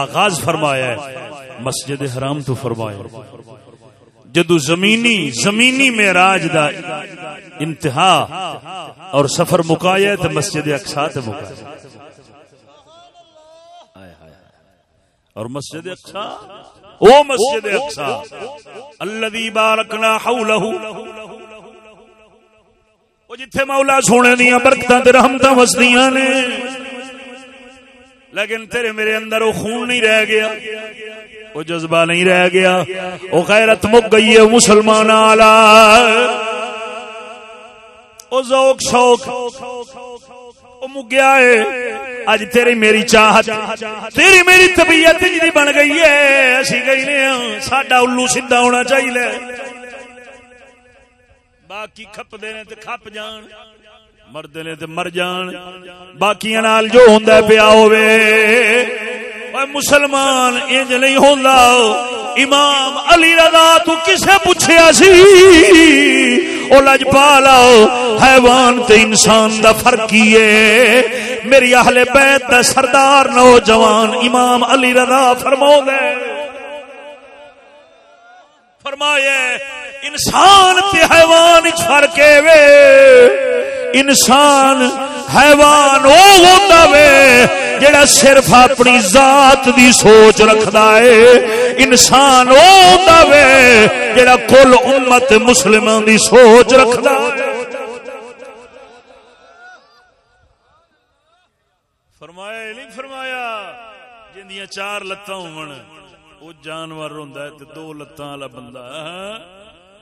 آغاز فرمایا ہے، مسجد حرام تو فرمایا جدو زمینی زمینی معراج دا انتہا اور سفر مکایا تو مسجد اقسا تے مکایا۔ اور مسجد اقصا؟ او مسجد اقصا۔ الذي باركنا حوله او جتھے مولا سونے دیاں برکتاں تے رحمتاں وسدیاں نے۔ لیکن تیرے میرے اندر وہ خون نہیں رہ گیا، وہ جذبہ نہیں رہ گیا، وہ غیرت مک گئی ہے مسلمان آلہ۔ وہ ذوق شوق مگیا ہے۔ اج تیری میری چاہت، تیری میری طبیعت جی بن گئی ہے۔ اسی گئی نے ہاں، ساڈا الو سیدا ہونا چاہیے۔ باقی کھپ دے تے کھپ جان۔ مرد نے تے مر جان باقی نال جو ہوندا پیا ہوے اوے مسلمان انج نہیں ہوندا امام علی رضا تو کسے پوچھیا سی او لجپالا حیوان تے انسان دا فرق کی ہے میری اہل بیت دا سردار نوجوان امام علی رضا فرما دے فرمایا انسان تے حیوان فرق وے انسان حیوان او ہوندا وے جڑا صرف اپنی ذات دی سوچ رکھدا ہے۔ انسان او ہوندا وے جڑا کل امت مسلمان دی سوچ رکھدا ہے۔ دیا چار لتان ہو جانور ہوں دو لتان والا بندہ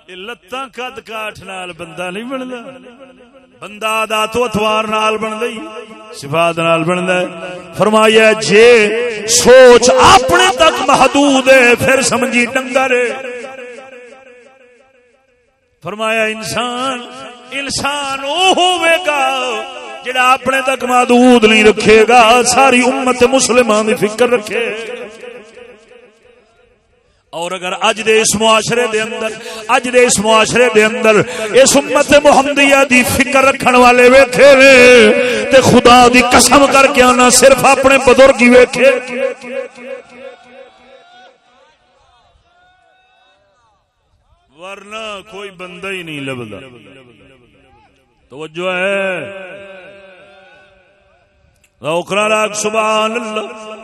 یہ لتان کد کاٹ نال بندہ نہیں بنتا بندہ دا تو اتوار نال بن گئی صفات نال بن فرمایا جے سوچ اپنے تک محدود ہے، پھر سمجھی ڈنگر فرمایا، انسان انسان وہ ہوے گا جڑا اپنے تک محدود نہیں رکھے گا، ساری امت مسلمان دی فکر رکھے۔ اور اگر اج دے اس معاشرے دے اندر اج دے اس معاشرے دے اندر اس امت محمدیہ دی فکر رکھن والے ویکھے نے تے خدا دی قسم کر کے آنا صرف اپنے بزرگ ہی ویکھے۔ ورنہ کوئی بندہ ہی نہیں لبدا۔ توجہ ہے۔ راگ سبحان اللہ۔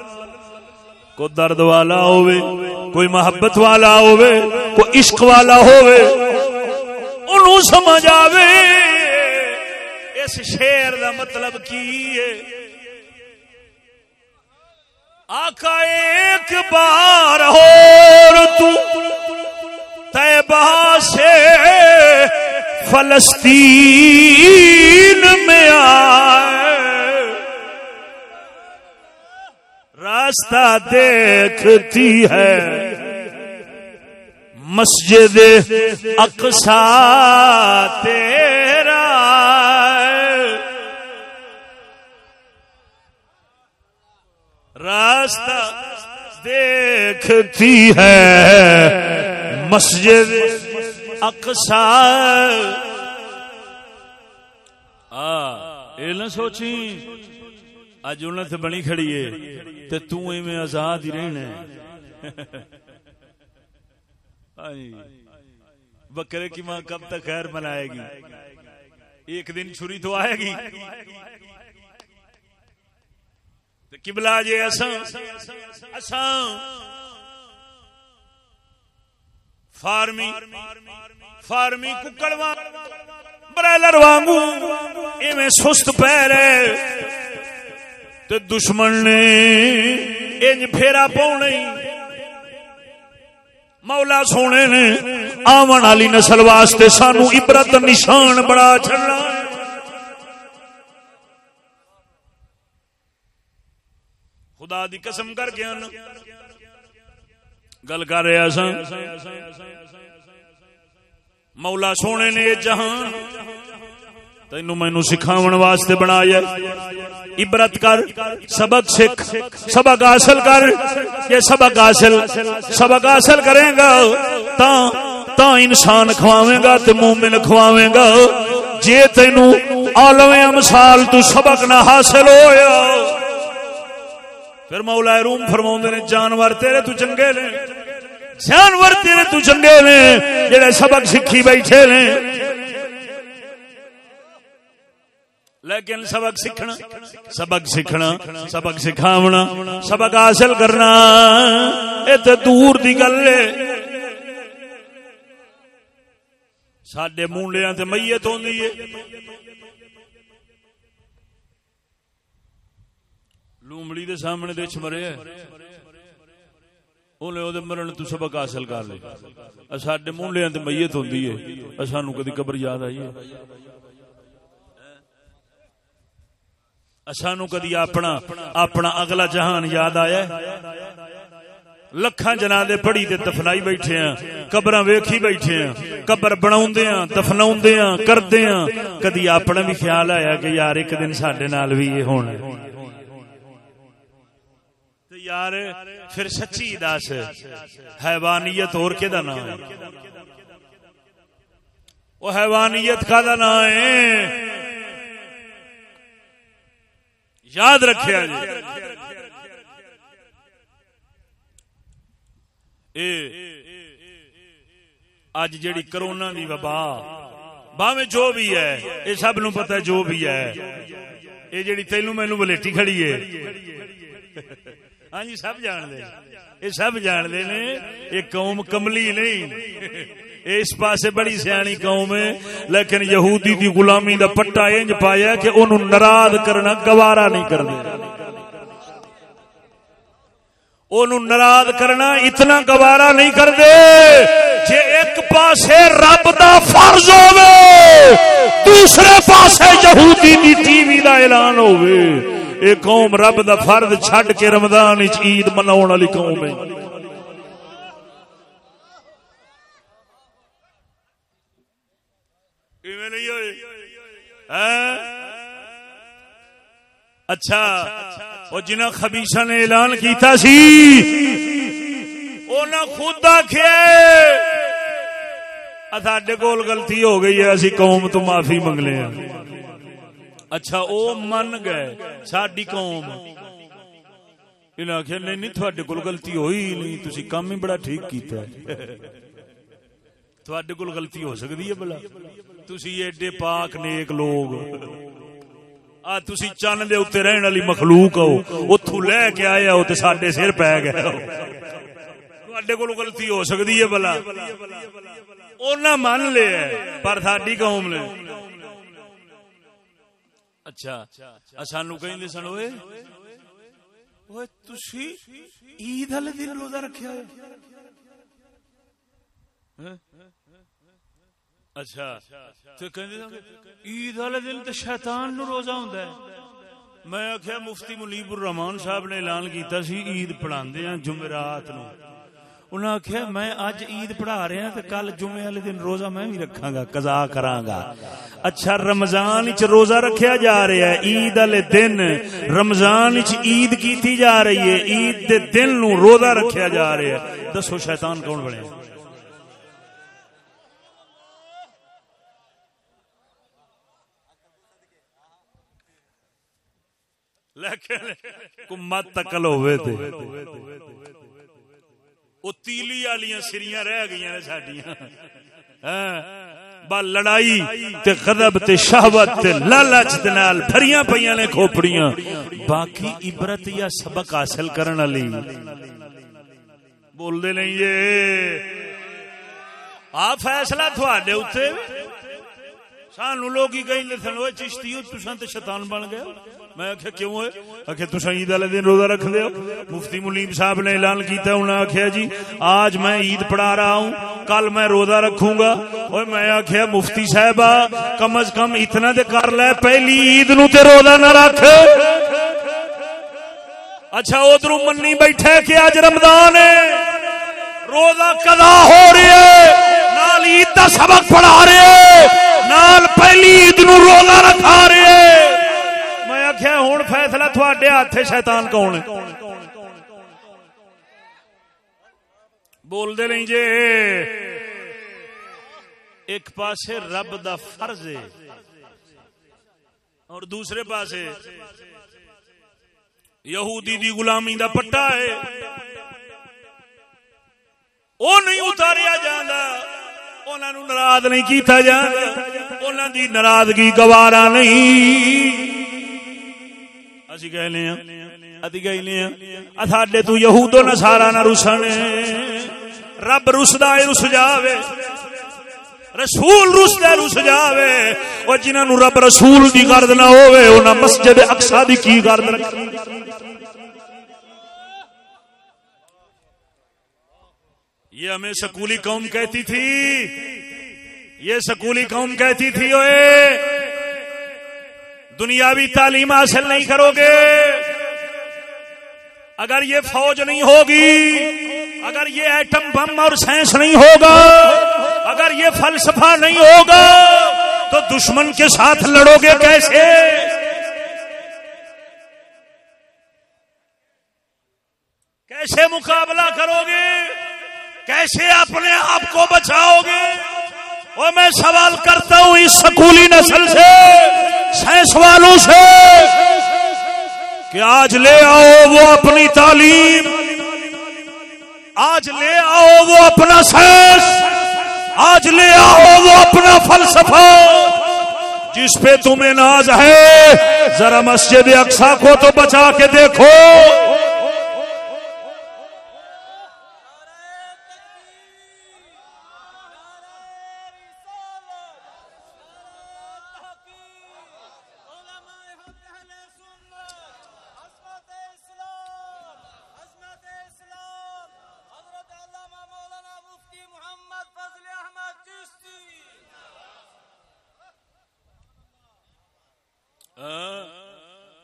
کو درد والا ہوئے کوئی محبت والا ہوئے کوئی عشق والا ہوئے انہوں سمجھ آوے، اس شیر دا مطلب کی ہے؟ آقا ایک بار اور تو تیبہ سے فلسطین میں آئے راستہ دیکھتی ہے۔ مسجد اقسا تیرا راستہ دیکھتی ہے۔ مسجد اقسا یہ نہ سوچی اج انہیں تو بنی کھڑی ہے تے تو ایویں آزاد ہی رہنا بکرے کی ماں کب تک خیر منائے گی؟ ایک دن چھری تو آئے گی۔ کبلا جی فارمی فارمی ککڑ برائلر وانگو ایویں سست پہ رہے تے دشمن نے انج پھیرا پاؤنا مولا سونے نے آمن والی نسل واسطے سانو عبرت نشان بڑا چڑنا خدا دی قسم کر کے گل کر رہا سا مولا سونے نے جہان تینو مینو سکھاون واسطے بنایا۔ عبرت کر، سبق سکھ، سبق حاصل کر، یہ سبق حاصل سبق حاصل کرے گا تا تا انسان کھواوے گا تے مومن کھواوے گا۔ جے تینو عالم امثال تو سبق نہ حاصل ہویا۔ پھر مولا روم فرماوندے نے، جانور تیرے تو چنگے نے۔ جانور تیرے تو چنگے نے، جڑے سبق سکھی بیٹھے نے۔ لیکن سبق سیکھنا سبق سیکھنا، سبق سکھاونا، سبق حاصل کرنا، یہ تو دور کی گل ہے۔ سڈے مونڈیا تے میت ہوندی ہے۔ لومڑی دے سامنے دے مرے انہیں مرن تو سبق حاصل کر لے۔ سڈے مونڈیا تے میت ہوندی ہے۔ سانو کدی قبر یاد آئی ہے؟ سانو کدی اپنا اپنا اگلا جہان یاد آیا لکھاں جنا دے پڑی تے دفنائی بیٹھے ہیں قبر ویکھی بیٹھے ہیں، قبر بنا دفنا کردے ہیں۔ کدی اپنا بھی خیال آیا کہ یار ایک دن سڈے نال بھی یہ ہونا یار، پھر سچی دس، حیوانیت اور کے کہ نام وہ حیوانیت کا نام ہے؟ یاد رکھے جی اج جیڑی کرونا دی وبا باویں جو بھی ہے یہ سب نو پتا جو بھی ہے یہ جیڑی تینو مینو بلیٹی کھڑی ہے ہاں جی سب جان دے یہ سب جان دے نے یہ قوم کملی نہیں اس پاسے بڑی سیانی قوم ہے، لیکن یہودی دی غلامی دا پٹا انج پایا کہ انہوں ناراض کرنا گوارا نہیں کرنا۔ انہوں ناراض کرنا اتنا گوارا نہیں کر دے جے ایک پاسے رب دا فرض ہوے دوسرے پاسے یہودی دی ٹی وی دا اعلان ہوے اے قوم رب دا فرض چھڈ کے رمضان وچ عید مناون والی قوم ہے نہیں ہوئے ہاں؟ ہاں؟ اچھا وہ جنہ خبیشہ نے اعلان کیتا سی انہیں خود آخیا ساڈے کول غلطی ہو گئی ہے، اسی قوم تو معافی منگ لے اچھا او من گئے ساری قوم۔ انہیں آخیا نہیں نہیں، تھوڑے کول غلطی ہوئی نہیں تھی کام ہی بڑا ٹھیک کیتا ہے۔ تھوڑے کول غلطی ہو سکتی ہے بلا تسی ایڈے پاک نیک لوگ آ تسی چن دے اوتے رہن والی مخلوق ہو اوتھوں لے کے آئے ہو تے ساڈے سر پے گئے ہو تواڈے کول غلطی ہو سکدی ہے بلا اونا مان لے پر ساڈی قوم نے اچھا سانو کہندے سن اوئے اوئے تسی عید والے دن روزہ رکھیا ہے اچھا تے عید والے دن تے شیطان نو روزہ ہوندا ہے۔ میں آخیا مفتی ملیب الرحمان صاحب نے اعلان کیتا سی عید پڑھاندے ہیں جمعرات نو۔ انہوں آخیا میں اج عید پڑھا رہا تو کل جمعے والے دن روزہ میں بھی رکھا گا، قضا کرا گا۔ اچھا رمضان چ روزہ رکھیا جا رہا ہے۔ عید والے دن رمضان چ عید کیتی جا رہی ہے۔ عید دے دن نو روزہ رکھیا جا رہا ہے۔ دسو شیطان کون بنے۔ لیکن مت تکل ہوئے تھے وہ تیلی والی سریاں رہ گئی نے سڈیا ہاں، لڑائی تے غضب تے شہوت تے لالچ دے نال بھریاں پیاں نے کھوپڑیاں باقی عبرت یا سبق حاصل کرن والی بول دے نہیں یہ آ فیصلہ تھوڑے اتنے سانو لوگ ہی کہیں سن چشتی تسان تے شیطان بن گئے میں آخیا کیوں ہے؟ آخیا تسا عید والے دن روزہ رکھ دو مفتی ملیم صاحب نے اعلان کیتا انہوں نے آخیا جی آج میں عید پڑھا رہا ہوں، کل میں روزہ رکھوں گا۔ اور میں آخیا مفتی صاحب کم از کم اتنا تے کر لے، پہلی عید نو تے روزہ نہ رکھ۔ اچھا ادھر منی بیٹھے کہ اج رمضان ہے۔ روزہ کدا ہو رہی ہے۔ نال عید دا سبق پڑھا رہے نال پہلی عید نو روزہ رکھا رہے آخیا ہوں فیصلہ تھوڑے ہاتھ شیطان کون بول دے نہیں جے ایک پاسے رب دا فرض ہے اور دوسرے پاسے یہودی دی غلامی دا پٹا ہے وہ نہیں اتاریا جانا انہوں ناراض نہیں کیتا جانا انہوں دی ناراضگی گوارا نہیں اسی کہنے ہیں ادی کہنے ہیں ساڈے تو یہود و نصارا نہ رسن رب رسدا ہے رس جاوے رسول رسدا رس جاوے او جنہاں نو رب رسول دی گرد نہ ہوے انہاں مسجد اقصی دی کی گرد رکھی یہ ہمیں سکولی قوم کہتی تھی یہ سکولی قوم کہتی تھی اوئے دنیاوی تعلیم حاصل نہیں کرو گے۔ اگر یہ فوج نہیں ہوگی، اگر یہ ایٹم بم اور سائنس نہیں ہوگا، اگر یہ فلسفہ نہیں ہوگا، تو دشمن کے ساتھ لڑو گے کیسے؟ کیسے مقابلہ کرو گے؟ کیسے اپنے آپ کو بچاؤ گے؟ وہ میں سوال کرتا ہوں اس سکولی نسل سے سائنس والوں سے کہ آج لے آؤ وہ اپنی تعلیم، آج لے آؤ وہ اپنا سائنس، آج لے آؤ وہ اپنا فلسفہ، جس پہ تمہیں ناز ہے، ذرا مسجد اقسا کو تو بچا کے دیکھو۔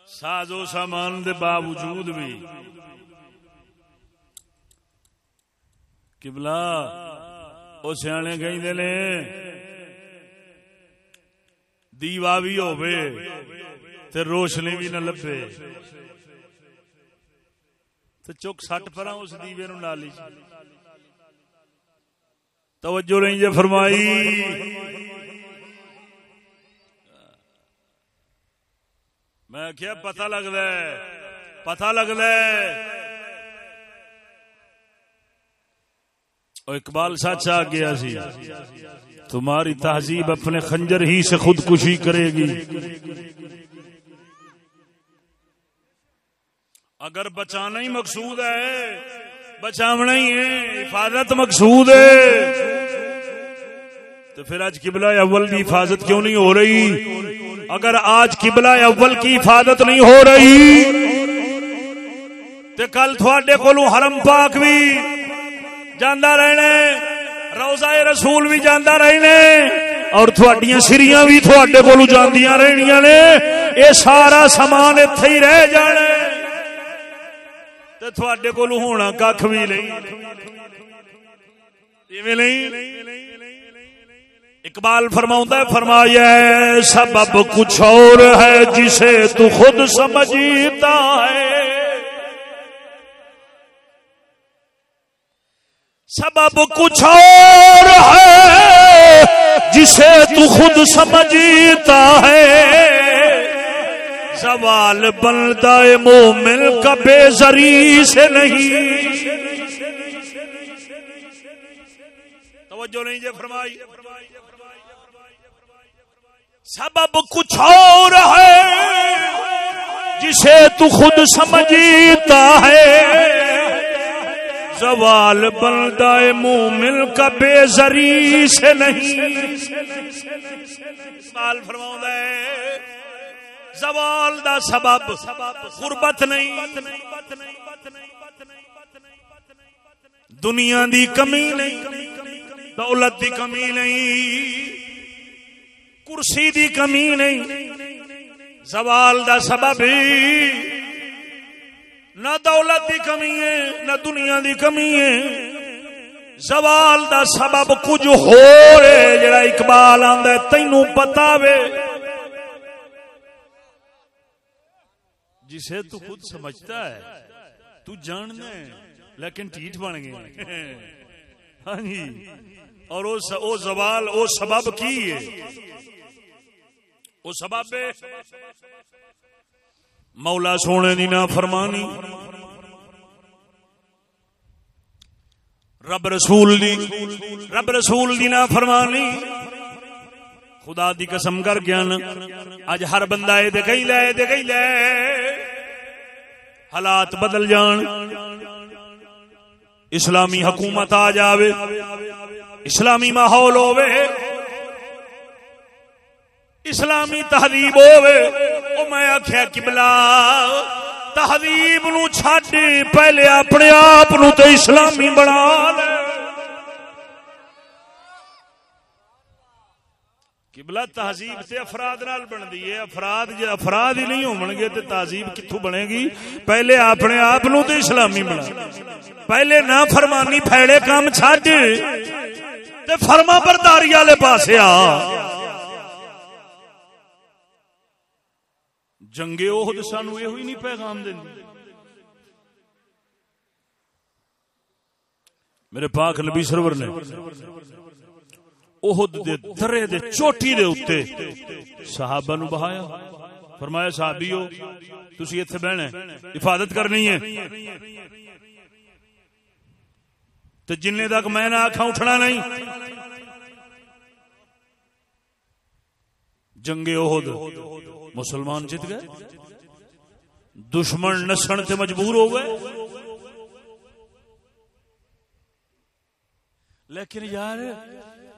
سازو سامان دے باوجود بھی کبلا وہ سیانے کہیں نے دیوا بھی ہوے تے روشنی بھی نہ لبے تو چک سٹ پر اس دیوے نو نالی توجہ نہیں جے فرمائی میں کیا پتہ لگتا ہے؟ پتہ لگتا ہے؟ اقبال سچ آ گیا سی۔ تمہاری تہذیب اپنے خنجر ہی سے خودکشی کرے گی۔ اگر بچانا ہی مقصود ہے، بچاونا ہی ہے، حفاظت مقصود ہے۔ تو پھر آج قبلہ اول کی حفاظت کیوں نہیں ہو رہی؟ اگر آج قبلہ اول کی حفاظت نہیں ہو رہی تو کل تھوڑے کو حرم پاک بھی جانا رہنے، روزہ رسول بھی جانا رہنے، اور تھوڑیاں سریاں بھی تھوڑے کو جاندیاں رہنیاں نے، اے سارا سامان اتھے ہی رہ جانا تے تھوڑے کو ہونا کھ بھی نہیں۔ نہیں؟ اقبال فرماؤں فرمایا سبب کچھ اور ہے جسے تو خود سمجھتا ہے۔ سبب کچھ اور ہے جسے تو خود سمجھتا ہے۔ سوال بنتا ہے مومن کا بے زری سے نہیں۔ توجہ نہیں جے فرمائی۔ سبب کچھ اور ہے جسے تو خود سمجھتا ہے۔ زوال بندہ مومن کا بے زری سے نہیں۔ سوال فرماؤں زوال دا سبب غربت نہیں۔ دنیا دی کمی نہیں، دولت دی کمی نہیں۔ کرسی دی کمی نہیں۔ زوال دا سبب نہ دولت دی کمی ہے، نہ دنیا دی کمی ہے۔ زوال دا سبب کچھ ہو رہے جڑا اقبال آندا ہے، تینوں پتا وے۔ جسے تو خود سمجھتا ہے، تو جاننا ہے، لیکن ٹھیٹ بن گئے۔ ہاں جی۔ اور او زوال او سبب کی ہے؟ او سبب مولا سونے دی نا فرمانی رب رسول دی رب رسول دی نا فرمانی خدا دی قسم کر گیا نا اج ہر بندہ اے دے گئی لے دے گئی لے۔ حالات بدل جان۔ اسلامی حکومت آ جاوے۔ اسلامی ماحول ہوے اسلامی تہذیب ہوے او میں آخیا کبلا تہذیب نو چھڈ، پہلے اپنے آپ نو تے اسلامی بنا لے۔ قبلہ تہذیب سے افراد نال بندی ہے، افراد جے افراد ہی نہیں ہون گے تے تہذیب کتھوں بنے گی؟ پہلے اپنے آپ نو تے اسلامی بنا۔ پہلے نہ فرمانی پھیڑے کام چھڈ، تے فرما برداری والے پاسے آ۔ جنگے عہد سانو یہ ہوئی نہیں پیغام دیں میرے پاک نبی سرور نے عہد دے درے دے چوٹی دے اتے صحابہ نو بہایا۔ فرمایا صحابی ہو تسی ایتھے بہنا حفاظت کرنی ہے۔ تو جن تک میں نہ آکھا اٹھنا نہیں۔ جنگ عہد۔ مسلمان جیت گئے؟ دشمن نسن تے مجبور ہو گئے؟ لیکن یار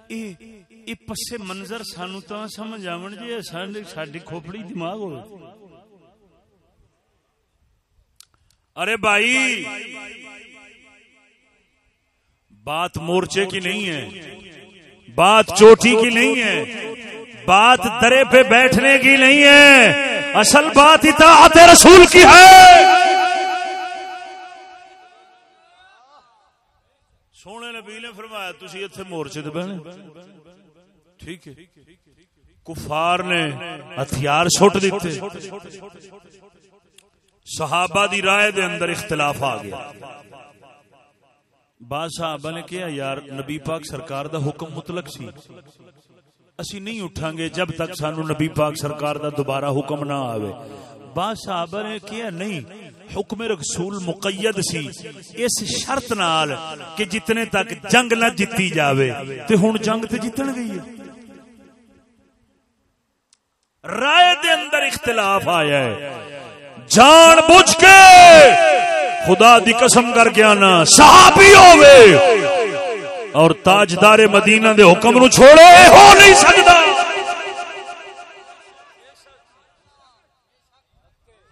یہ پسے منظر سانو تو سمجھ آن جی ساری کھوپڑی دماغ ہو ارے بھائی، بات مورچے کی نہیں ہے۔ بات چوٹی کی نہیں ہے۔ بات درے پہ بیٹھنے کی نہیں ہے۔ اصل بات اطاعت رسول کی ہے۔ سونے نبی نے فرمایا تھی اتنے مورچے تو بہنے ٹھیک ہے۔ کفار نے ہتھیار سٹ دیتے۔ صحابہ دی رائے دے اندر اختلاف آ گیا۔ بعض صحابہ نے کیا یار، نبی پاک سرکار دا حکم مطلق سی۔ اسی نہیں اٹھاں گے جب تک سانو نبی پاک سرکار دا دوبارہ حکم نہ آوے۔ بعض صحابہ نے کیا نہیں، حکم رسول مقید سی۔ اس شرط نال کہ جتنے تک جنگ نہ جیتی جاوے، تے ہن جنگ تے جیتن گئی ہے۔ رائے دے اندر اختلاف آیا ہے۔ جان بوجھ کے خدا دی قسم کر کے آنا، صحابی ہوئے اور تاجدار مدینہ دے حکم نو چھوڑے، ہو نہیں سکتا۔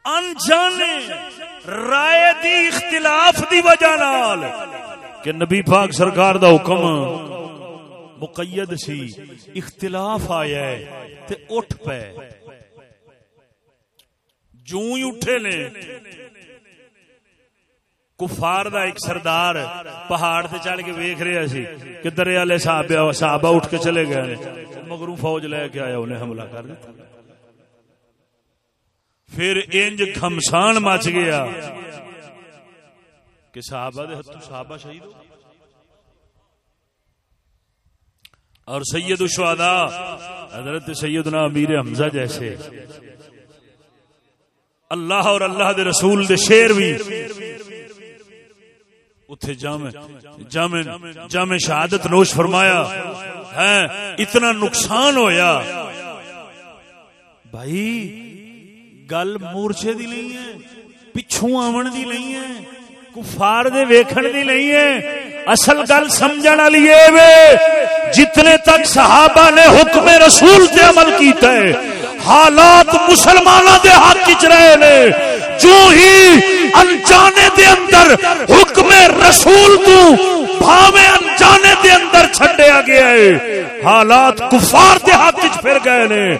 انجانے رائے دی اختلاف دی وجہ نال کہ نبی پاک سرکار دا حکم مقید سی، اختلاف آیا ہے تے اٹھ پے۔ جو ہی اٹھے نے کفار دا ایک سردار پہاڑ تے چڑھ کے ویکھ رہا سی کہ دریا والے صحابہ صحابہ اٹھ کے چلے گئے مگروں فوج لے کے آیا، انہیں حملہ کر دیا پھر انج کھمسان مچ گیا کہ صحابہ دے ہتھوں صحابہ شہید ہو اور سید الشہداء، حضرت سیدنا امیر حمزہ جیسے۔ اللہ اور اللہ دے رسول دے شیر بھی اتھے جامع جامع جامع شہادت نوش فرمایا، ہے، اتنا نقصان ہویا۔ بھائی، گل مورچے دی نہیں ہے، پچھوں آمن دی نہیں ہے، کفار دے ویکھن دی نہیں ہے۔ اصل گل سمجھن والی وے، جتنے تک صحابہ نے حکم رسول تے عمل کیتا ہے، حالات مسلمانوں دے حق وچ رہے نے۔ جو ہی انجانے دے اندر، حکم رسول تو بھاوے انجانے دے اندر چھڈیا گیا ہے۔ حالات کفار دے حق وچ پھر گئے نے۔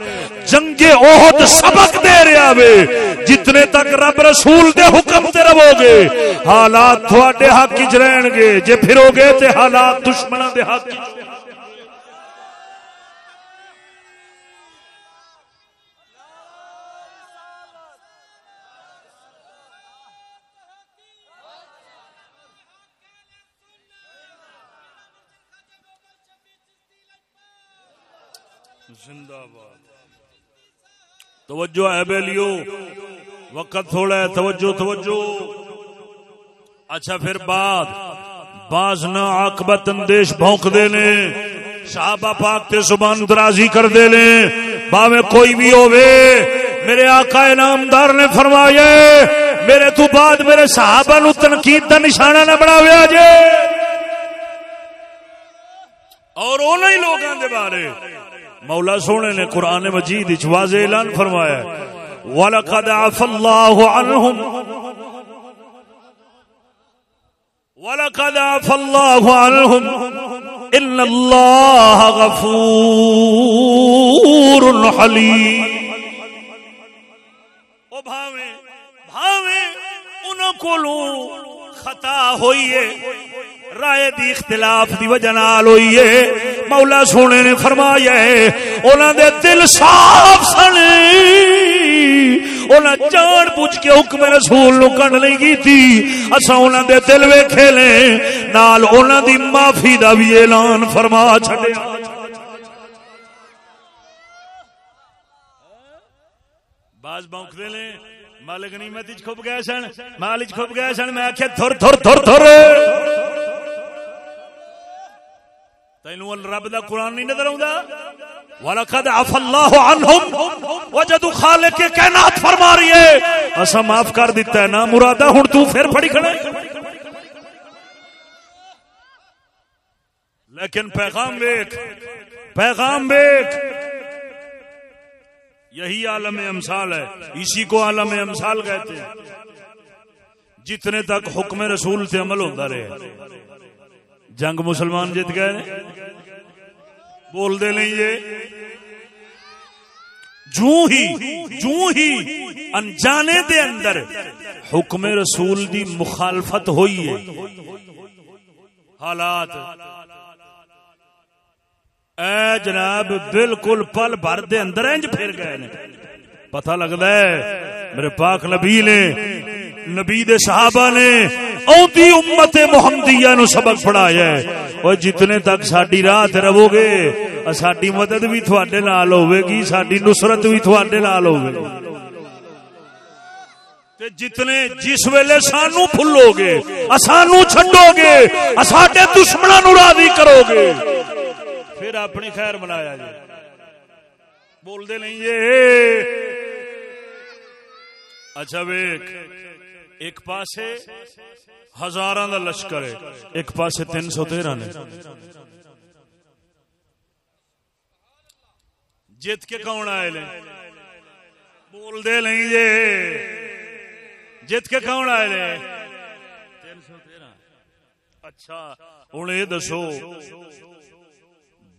جنگ احد سبق دے رہا وے، جتنے تک رب رسول دے حکم تے رہو گے، حالات تھوڑے حق وچ رہن گے۔ جے پھرو گے تے حالات دشمناں دے حق وچ۔ توجہ ہے بیلیو، وقت تھوڑا ہے، توجہ توجہ۔ اچھا پھر بعد۔ باز نہ عاقبت اندیش بھونک دے دینے۔ صحابہ پاک تے زبان درازی کر دے دینے۔ باویں کوئی بھی ہووے، میرے آقا انعامدار نے فرمایا، میرے تو بعد میرے صحابہ نو تنقید دا نشانہ نہ بناویا جے اور انہی لوگاں دے بارے۔ مولا سونے نے قرآن مجید واضح اعلان فرمایا وَلَقَدْ عَفَ اللَّهُ عَنْهُمْ۔ وَلَقَدْ عَفَ اللَّهُ عَنْهُمْ۔ إِنَّ اللَّهَ غَفُورٌ حَلِيمٌ۔ او بھاویں بھاویں، انہاں کولوں خطا ہوئی ہے۔ رائے دی اختلاف دی وجہ نال ہوئی ہے۔ مولا سونے نے فرمایا ہے، انہاں دے دل صاف سن۔ انہاں جان بوجھ کے حکم رسول نو کڈ نہیں کیتی۔ اساں انہاں دے دل ویکھے لے نال انہاں دی معافی دا بھی اعلان فرما چھڈیا۔ باز بونک دے لیں مالک نعمت وچ کھپ گئے سن۔ مال وچ کھپ گئے سن۔ میں آکھیا، تھر تھر تھر تھر۔ تینو رب دا قرآن نہیں نظر آؤں وَلَقَدْ عَفَ اللَّهُ عَنْهُمْ وَجَدُ خَالِقِ کائنات فرما رہی ہے۔ اسا معاف کر دیتا ہے نا مرادہ ہن تو پھر پھڑی کھڑے۔ لیکن پیغام بیک پیغام بیک یہی عالم امثال ہے، اسی کو عالم امثال کہتے ہیں۔ جتنے تک حکم رسول سے عمل ہوتا رہے۔ جنگ مسلمان جیت گئے بول دے نہیں یہ۔ جو ہی جو ہی انجانے دے اندر حکم رسول دی مخالفت ہوئی ہے۔ حالات۔ اے جناب، بالکل پل بھر دے اندر انج پھر گئے نے۔ پتہ لگدا ہے، میرے پاک نبی نے نبی دے صحابہ نے اونتی امت محمدیہ نو سبق پڑھایا ہے۔ اور جتنے تک ساڈی راہ تے رہو گے ساڈی مدد بھی تواڈے نال ہوے گی، ساڈی نصرت بھی تواڈے نال ہوے گی۔ تے جتنے جس ویلے سانو پھلو گے اسانو چھڈو گے اساڈے دشمناں نو راضی کرو گے۔ پھر اپنی خیر بنایا جی بول دے نہیں یہ۔ اچھا ویک ایک پاسے ہزار دا لشکر ہے، ایک پاسے تین سو تیرہ نے۔ جیت کے کون آئے لیں؟ بول دے نہیں یہ جیت کے کون آئے لیں؟ تین سو تیرہ۔ اچھا ہوں یہ دسو،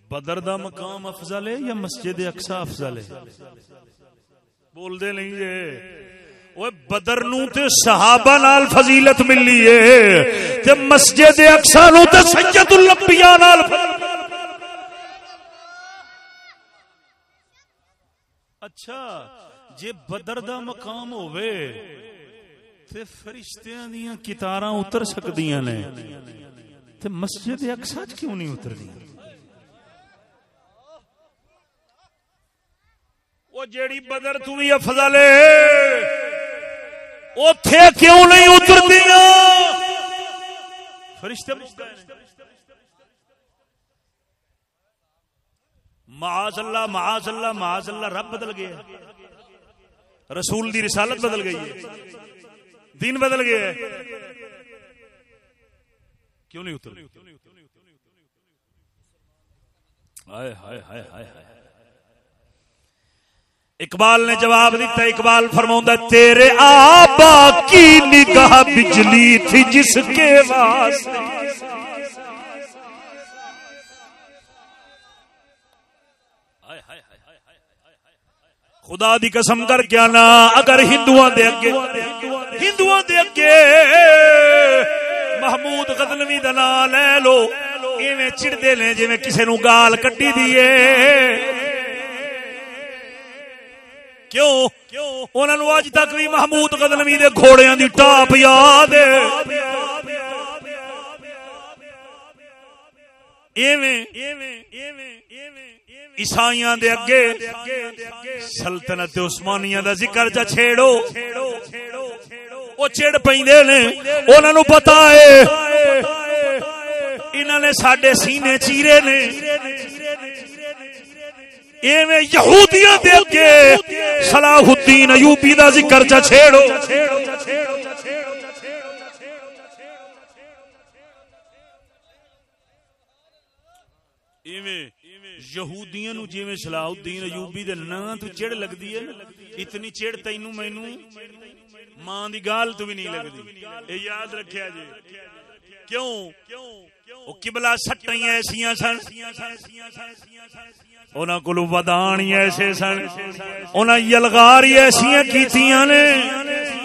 بدر دا مقام افضل ہے یا مسجد اقسا افضل ہے؟ بول دے نہیں جے۔ بدر نو تے صحابہ نال فضیلت ملی ہے تے مسجد اقسا نو تے سید الانبیاء نال اچھا جے بدر دا مقام ہوئے تے فرشتیاں دیاں کتاراں اتر سکدیاں نے تے مسجد اقسا کیوں نہیں اتردیاں وہ جیڑی بدر تو بھی افضل ہے اوتھے کیوں نہیں اترتی فرشتے معاذ اللہ معاذ اللہ معاذ اللہ، رب بدل گیا۔ رسول دی رسالت بدل گئی ہے۔ دین بدل گیا ہے۔ کیوں نہیں اتر ہائے ہائے ہائے ہائے ہائے اقبال نے جواب دیتا اقبال فرما تیرے آبا کی نگاہ بجلی تھی جس کے واسطے۔ خدا دی قسم کر کیا نا اگر ہندو دے اگے ہندو دے اگے محمود غزنوی دا نام لے لو، ایویں چڑتے نے جی کسی نو گال کٹی دیے کیوں؟ انہوں اج تک بھی محمود قدلمی دے گھوڑیاں دی ٹاپ یاد عیسائیاں دے اگے سلطنت عثمانیہ دا ذکر جا چھیڑو۔ او چڑ پیندے نے۔ انہاں نو پتہ ہے۔ انہاں نے ساڈے سینے چیرے نے۔ ایویں یہودیاں دے اگے صلاح الدین ایوبی دا ذکر چا چھیڑو۔ یہودیاں نو جویں صلاح الدین ایوبی دے نام تو چڑ لگدی ہے اتنی چڑ تینو مینوں ماں دی گال تو بھی نہیں لگدی۔ اے یاد رکھیا جی کیوں؟ او قبلہ سٹیں ایسیاں سن۔ انہاں کولو ودان ایسے سن انہاں یلغار ایسیاں کیتیاں نے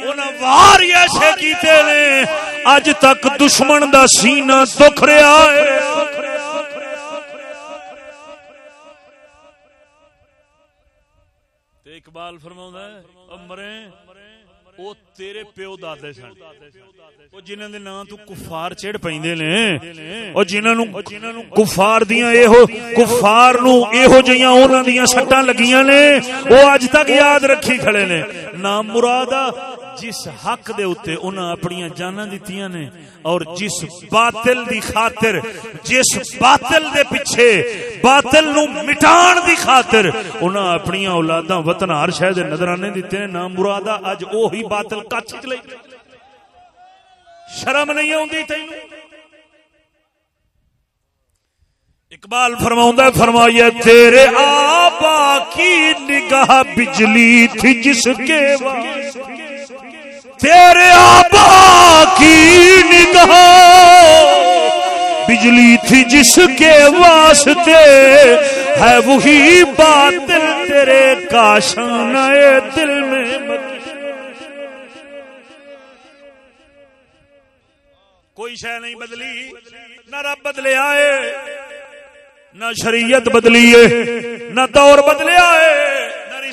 انہاں وار ایسے کیتے نے۔ اج تک دشمن دا سینہ دکھ رہا ہے۔ اقبال فرماؤں ہے مرے او تیرے پیو دادے سن او جنہاں دے نام تو کفار چڑ پیندے نے او جنہاں نو کفار دیاں ایہو کفار نو ایہو جیاں انہاں دیاں سٹاں لگیاں نے او اج تک یاد رکھی کھڑے نے نام مرادا جس حق دے اوتے انہاں اپنی جاناں دتیاں نے اور جس باطل دی خاطر، جس باطل دے پیچھے باطل نو مٹان دی خاطر انہاں اپنی اولاداں وطن ہر شے دے نظرانے دتے نے نام مرادا اج اوہی باطل کچ چ لئی شرم نہیں اوندی تینوں؟ اقبال فرماؤں فرمایا تیرے آبا کی نگاہ بجلی تھی جس کے واسطے؟ تیرے آبا کی نگاہ بجلی تھی جس کے واسطے ہے وہی باطل تیرے کاشان دل میں کوئی شہ نہیں بدلی، نہ رب بدلے آئے، نہ شریعت بدلی نہ دور بدلے آئے۔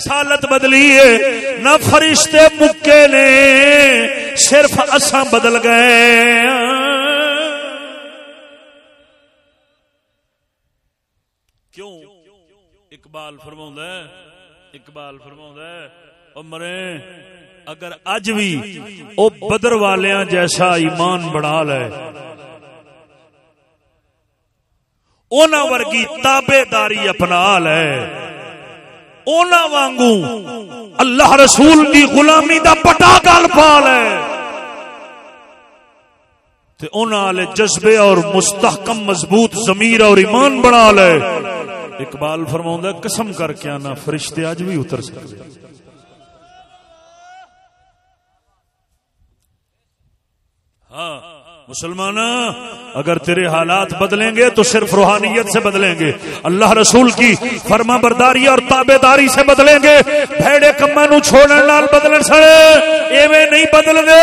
رسالت بدلی ہے۔ نہ فرشتے مکے نے، صرف اساں بدل گئے۔ کیوں؟ اقبال فرما اقبال فرما مرے، اگر اج بھی او بدر والیاں جیسا ایمان بڑھا لے اونا ورگی تابے داری اپنا لے۔ اونا وانگو اللہ رسول کی غلامی دا پٹا گل پا لے تے اونا والے جذبے اور مستحکم مضبوط ضمیر اور ایمان بنا لے۔ اقبال فرماؤں قسم کر کے آنا، فرشتے اج بھی اتر سکتے ہاں۔ مسلمان اگر تیرے حالات بدلیں گے تو صرف روحانیت سے بدلیں گے۔ اللہ رسول کی فرما برداری اور تابے داری سے بدلیں گے۔ بھڑے کما نو چھوڑنے نال بدلن سڑے۔ ایویں نہیں بدل گے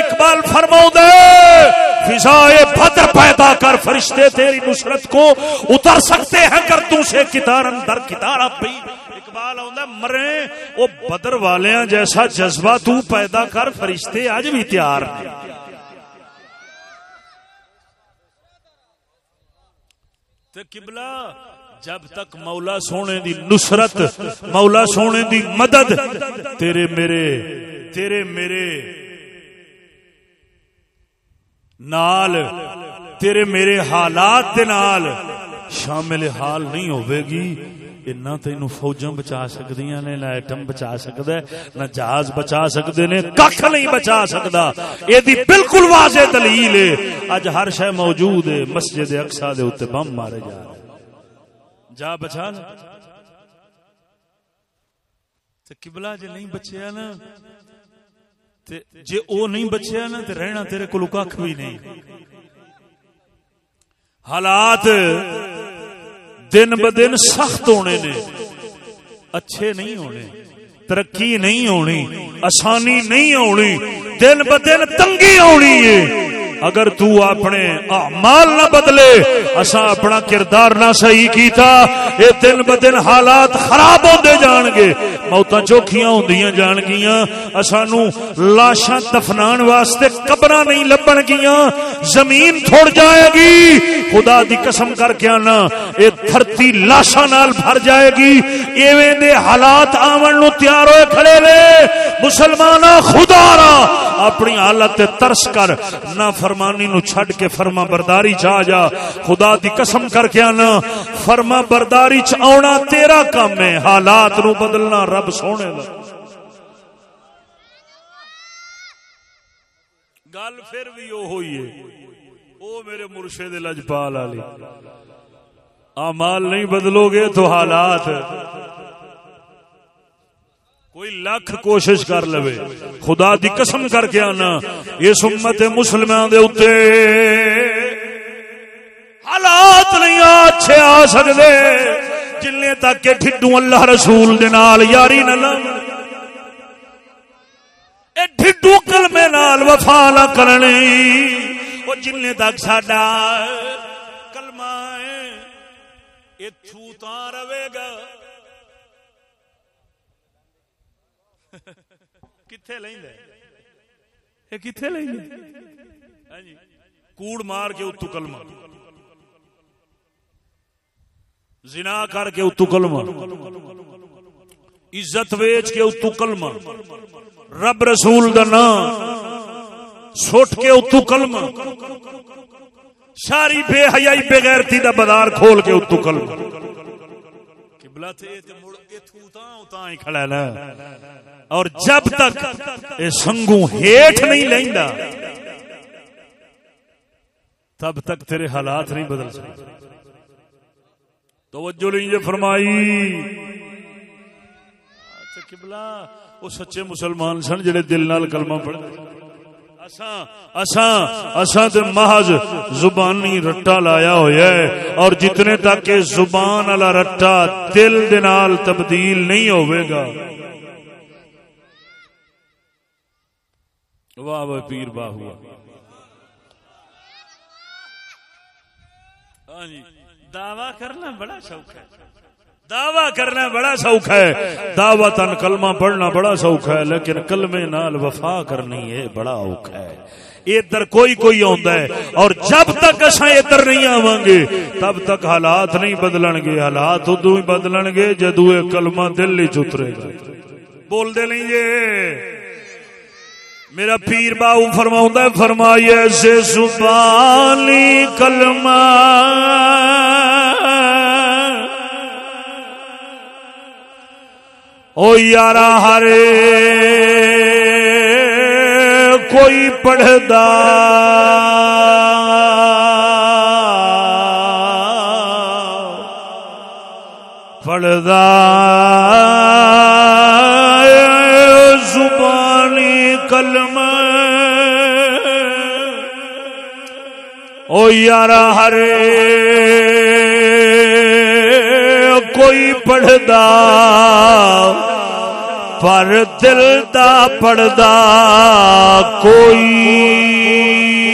اقبال فرماؤ دے، فضائے بدر پیدا کر فرشتے تیری نصرت کو اتر سکتے ہیں۔ کر سے کتار اندر کتار پی۔ اقبال آدھا مرے، وہ بدر والیاں جیسا جذبہ تو پیدا کر فرشتے اج بھی تیار ہیں۔ قبلہ، جب تک مولا سونے دی نصرت، مولا سونے دی مدد، تیرے میرے تیرے میرے نال، تیرے میرے حالات دے نال شامل حال نہیں ہوے گی۔ نہ تین فوجاں بچا سکتی نے نہ ایٹم بچا سکتا ہے نہ جہاز بچا سکتے نے کھ نہیں بچا سکتا یہ بالکل واضح دلیل ہے اج ہر شہ موجود ہے مسجد اقسا دے اتنے بم مارے جا جا بچا کبلا جی نہیں بچیا نا جی او نہیں بچیا نا تو رہنا تیرے کو کھ بھی نہیں حالات دن ب دن سخت ہونے نے۔ اچھے نہیں ہونے۔ ترقی نہیں ہونی۔ آسانی نہیں ہونی۔ دن ب دن تنگی ہونی ہے۔ اگر تو اپنے اعمال نہ بدلے اسا اپنا کردار نہ صحیح کیتا، اے دن ب دن حالات خراب ہوندے جان گے موتاں چوکھیاں ہوندیاں جان گیاں اسانو لاشاں دفنان واسطے قبراں نہیں لبن گیاں، زمین تھوڑ جائے گی، خدا دی قسم کر کے آنا، اے دھرتی لاشاں نال بھر جائے گی، ایویں دے حالات آون نو تیار ہوئے کھڑے نے، مسلماناں خدا را، اپنی حالت ترس کر نہ فرمانی نو چھڈ کے فرما برداری چا جا۔ خدا دی قسم کر کے آنا۔ فرما برداری چ آنا تیرا کام ہے۔ حالات نو بدلنا رب سونے لا گل پھر بھی او ہوئی ہے۔ او میرے مرشد لجپال علی۔ اعمال نہیں بدلو گے تو حالات۔ کوئی لاکھ کوشش کر لو خدا دی قسم کر کے آنا۔ اس امت مسلمان دے اتے حالات نہیں اچھے آ سکتے جن تک کہ ڈھڈو اللہ رسول دے نال، یاری نہ لگ ڈھڈو کلمے نال وفا نہ کرنی وہ جن تک ساڈا کلمہ اتھو تا رہے گا۔ کوڑ مار کے اتو کلمہ زنا کر کے اتو کلمہ عزت ویچ کے اتو کلمہ رب رسول دا نام سٹ کے اتو کلمہ ساری بے حیائی بغیرتی دا بازار کھول کے اتو کلمہ قبلہ تھے تے مڑ اتھو تاں اتاں ہی کھڑا ہے اور جب تک اے سنگو ہیٹ نہیں لیندا تب تک تیرے حالات نہیں بدل سکتے۔ توجہ لیجیے فرمائی۔ اچھا، قبلہ۔ وہ سچے مسلمان سن جڑے دل نال کلمہ پڑھ محض زبانی رٹا لایا ہوا ہے۔ اور جتنے تک زبان والا رٹا دل دنال تبدیل نہیں ہوئے گا۔ واہ واہ پیر باہ ہوا۔ ہاں جی۔ دعوی کرنا بڑا شوق ہے۔ دعوی کرنا بڑا سوکھ ہے۔ دعوت کلمہ پڑھنا بڑا سوکھ ہے، لیکن کلمے نال وفا کرنی ہے بڑا اوکھ ہے۔ ادھر کوئی کوئی آندا ہے، اور جب تک اساں ادھر نہیں آواں گے تب تک حالات نہیں بدلن گے۔ حالات ادو ہی بدلن گے، جدو یہ کلمہ دل ہی چترے گا۔ بول دے نہیں یہ میرا پیر باؤ فرما فرمائیے سے زبانی کلمہ۔ او یارا ہرے کوئی پڑھدا۔ پڑھدا۔ کلم او یار ہر کوئی پڑھدا پر دل دا پڑھدا کوئی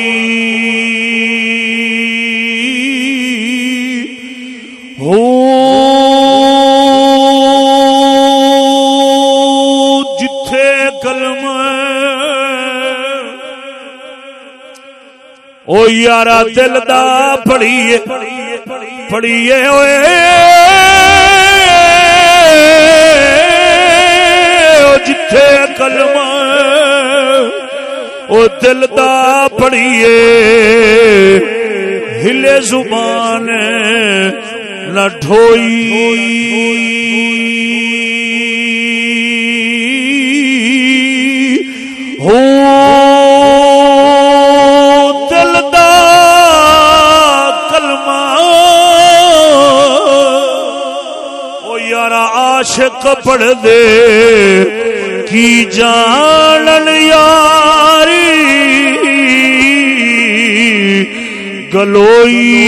او یارا دل دا پڑھیے پڑھیے ہوئے جتھے کلم او دل دا پڑھیے ہلے زبان نہ ہو عاشق پڑھ دے۔ کی جانن یاری۔ گلوئی۔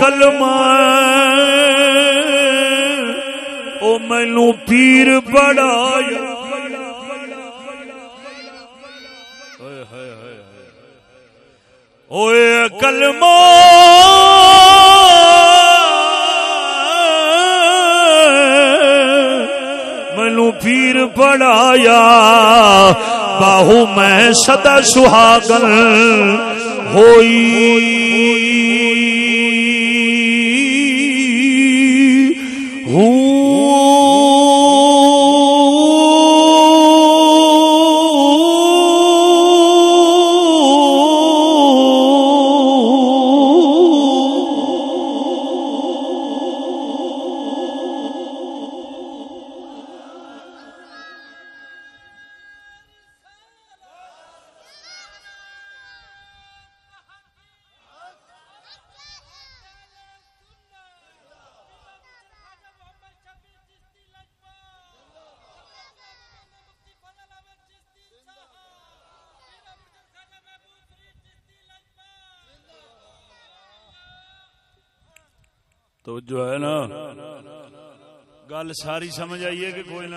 کلمہ۔ او مینو پیر بڑا کلمہ مینو پیر پڑھایا باہو میں سدا سہاگن ہوئی۔ تو جو ہے نا، گل ساری سمجھ آئیے کہ کوئی نہ؟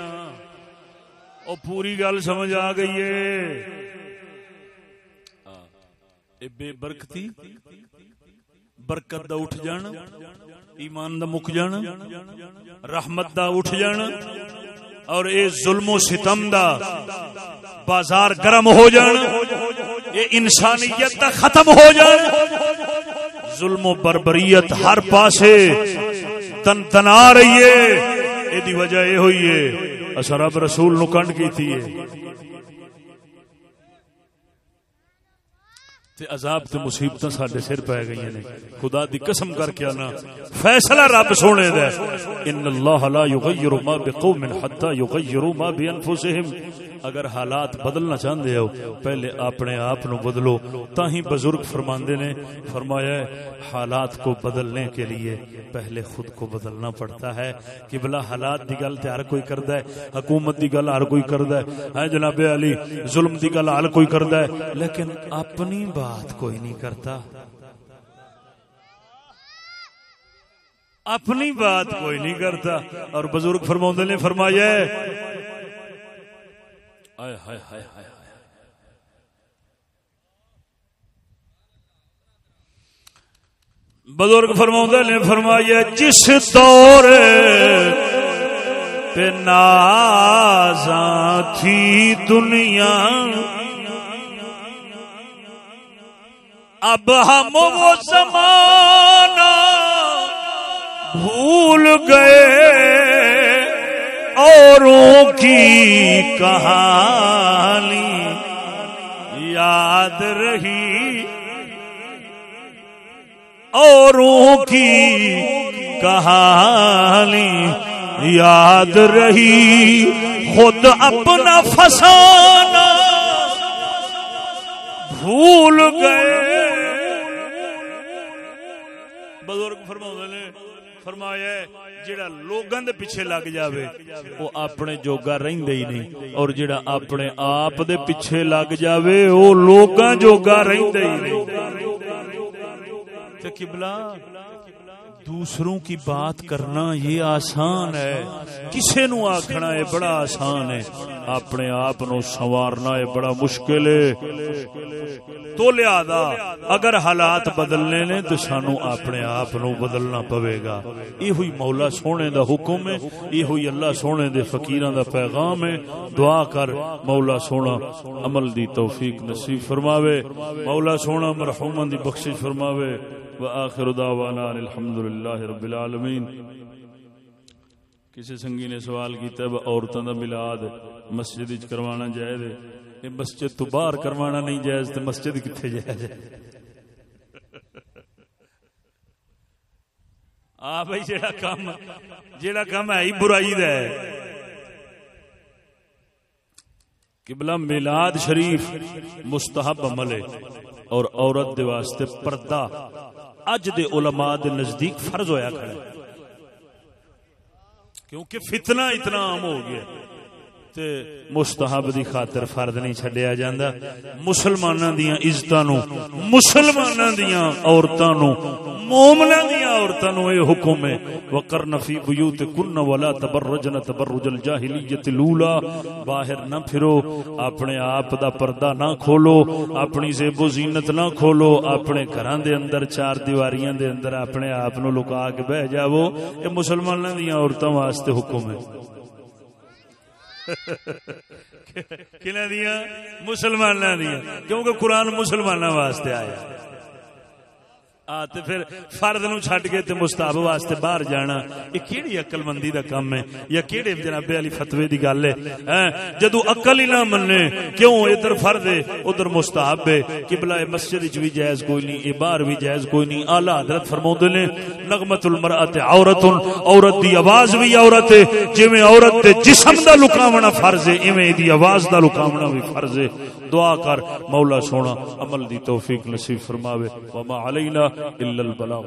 وہ پوری گل سمجھ آ گئی ہے۔ بے برکتی، برکت دا اٹھ جان، ایمان دا مک جان، رحمت دا اٹھ جان، اور اے ظلم و ستم دا بازار گرم ہو جان یہ انسانیت دا ختم ہو جان۔ ظلم و بربریت ہر پاسے تن تنا رہی ہے۔ یہ وجہ یہ ہوئی ہے اصا رب رسول نو کنڈ کی تھی تے عذاب تے مصیبت سڈے سر پی گئی نے۔ خدا دی قسم کر کے آنا۔ فیصلہ رب سونے دے ان اللہ لا یغیر ما بقوم حتى یغیروا ما بانفسهم اگر حالات بدلنا چاہتے ہو، پہلے اپنے آپ نو بدلو۔ تا ہی بزرگ فرماندے نے، فرمایا ہے، حالات کو بدلنے کے لیے پہلے خود کو بدلنا پڑتا ہے۔ کہ بلا حالات دی گل تے ہر کوئی کردا ہے، حکومت دی گل ہر کوئی کردا ہے۔ ہے جناب علی، ظلم دی گل ہر کوئی کردا ہے۔ لیکن اپنی بات کوئی نہیں کرتا۔ اپنی بات کوئی نہیں کرتا۔ اور بزرگ فرماندے نے، فرمایا ہے بزرگ فرما نے فرمایا، جس دور پہ نازاں تھی دنیا، اب ہم وہ زمانہ بھول گئے۔ اوروں کی کہانی یاد رہی۔ اوروں کی کہانی یاد رہی۔ خود اپنا فسانہ بھول گئے۔ بزرگ فرما نے فرمایا جڑا لوگاں دے پیچھے لگ جاوے او اپنے جوگا رہندا ہی نہیں۔ اور جڑا اپنے آپ دے پیچھے لگ جاوے او لوگاں جوگا رہندا ہی نہیں۔ تے قبلہ دوسروں کی بات کرنا یہ آسان ہے۔ کسے نو آکھنا ہے بڑا آسان ہے۔ اپنے آپ نو سنوارنا ہے بڑا مشکل ہے۔ تو لہذا اگر حالات بدلنے نے تو سانو اپنے آپ نو بدلنا پوے گا۔ یہ ہوئی مولا سونے دا حکم ہے۔ یہ ہوئی اللہ سونے دے فقیران دا پیغام ہے۔ دعا کر مولا سونا عمل دی توفیق نصیب فرماوے۔ مولا سونا مرحومن دی بخشش فرماوے۔ وآخر دعوانا الحمد للہ رب العالمین۔ کسی سنگی نے سوال کیتا ہے عورتوں دا ملاد مسجد وچ کروانا جائز ہے؟ یہ مسجد تو باہر کروانا نہیں جائز، تے مسجد کتنے جائز ہے؟ آ بھائی، جیڑا کام جیڑا کام ہے، ہی برائی دا ہے۔ قبلہ میلاد شریف مستحب عمل ہے اور عورت دے واسطے پردہ۔ اج دے علماء دے نزدیک فرض ہویا کھڑا کیونکہ فتنہ اتنا عام ہو گیا۔ تے مستحب دی خاطر فرد نہیں چھڈیا جاندا۔ مسلماناں دیاں عزتاں نو، مسلماناں دیاں عورتاں نو، مومناں دیاں عورتاں نو اے حکم ہے۔ وقرن فی بیوتکن ولا تبرجن تبرج الجاہلیت الاولى باہر نہ پھرو، اپنے آپ دا پردہ نہ کھولو، اپنی زیب و زینت نہ کھولو۔ اپنے گھراں دے اندر، چار دیواریاں دے اندر اپنے آپ نو لکا کے بیٹھ جاؤ اے مسلماناں دیاں عورتاں واسطے حکم ہے۔ کنہ دیا؟ مسلمان دیا۔ کیونکہ قرآن مسلمان واسطے آیا۔ آتے پھر فرد نو چھٹ کے تے مستحب واسطے باہر جانا۔ یہ کیڑی عقل مندی دا کام ہے؟ یا کیڑے جناب علی فتوی دی گل ہے؟ ہاں، جدو عقل ہی نہ مننے، کیوں ادھر فرد ہے، ادھر مستحب ہے؟ قبلہ مسجد وچ بھی جائز کوئی نہیں اے باہر بھی جائز کوئی نہیں۔ اعلی حضرت فرماوندے نے نغمت المرأۃ عورت عورت دی آواز بھی عورت ہے۔ جویں عورت دے جسم دا لکاونا فرض ہے، ایویں دی آواز دا لکاونا بھی فرض ہے۔ دعا کر، مولا سونا، عمل دی توفیق نصیب فرماوے۔ وما علینا الا البلاغ.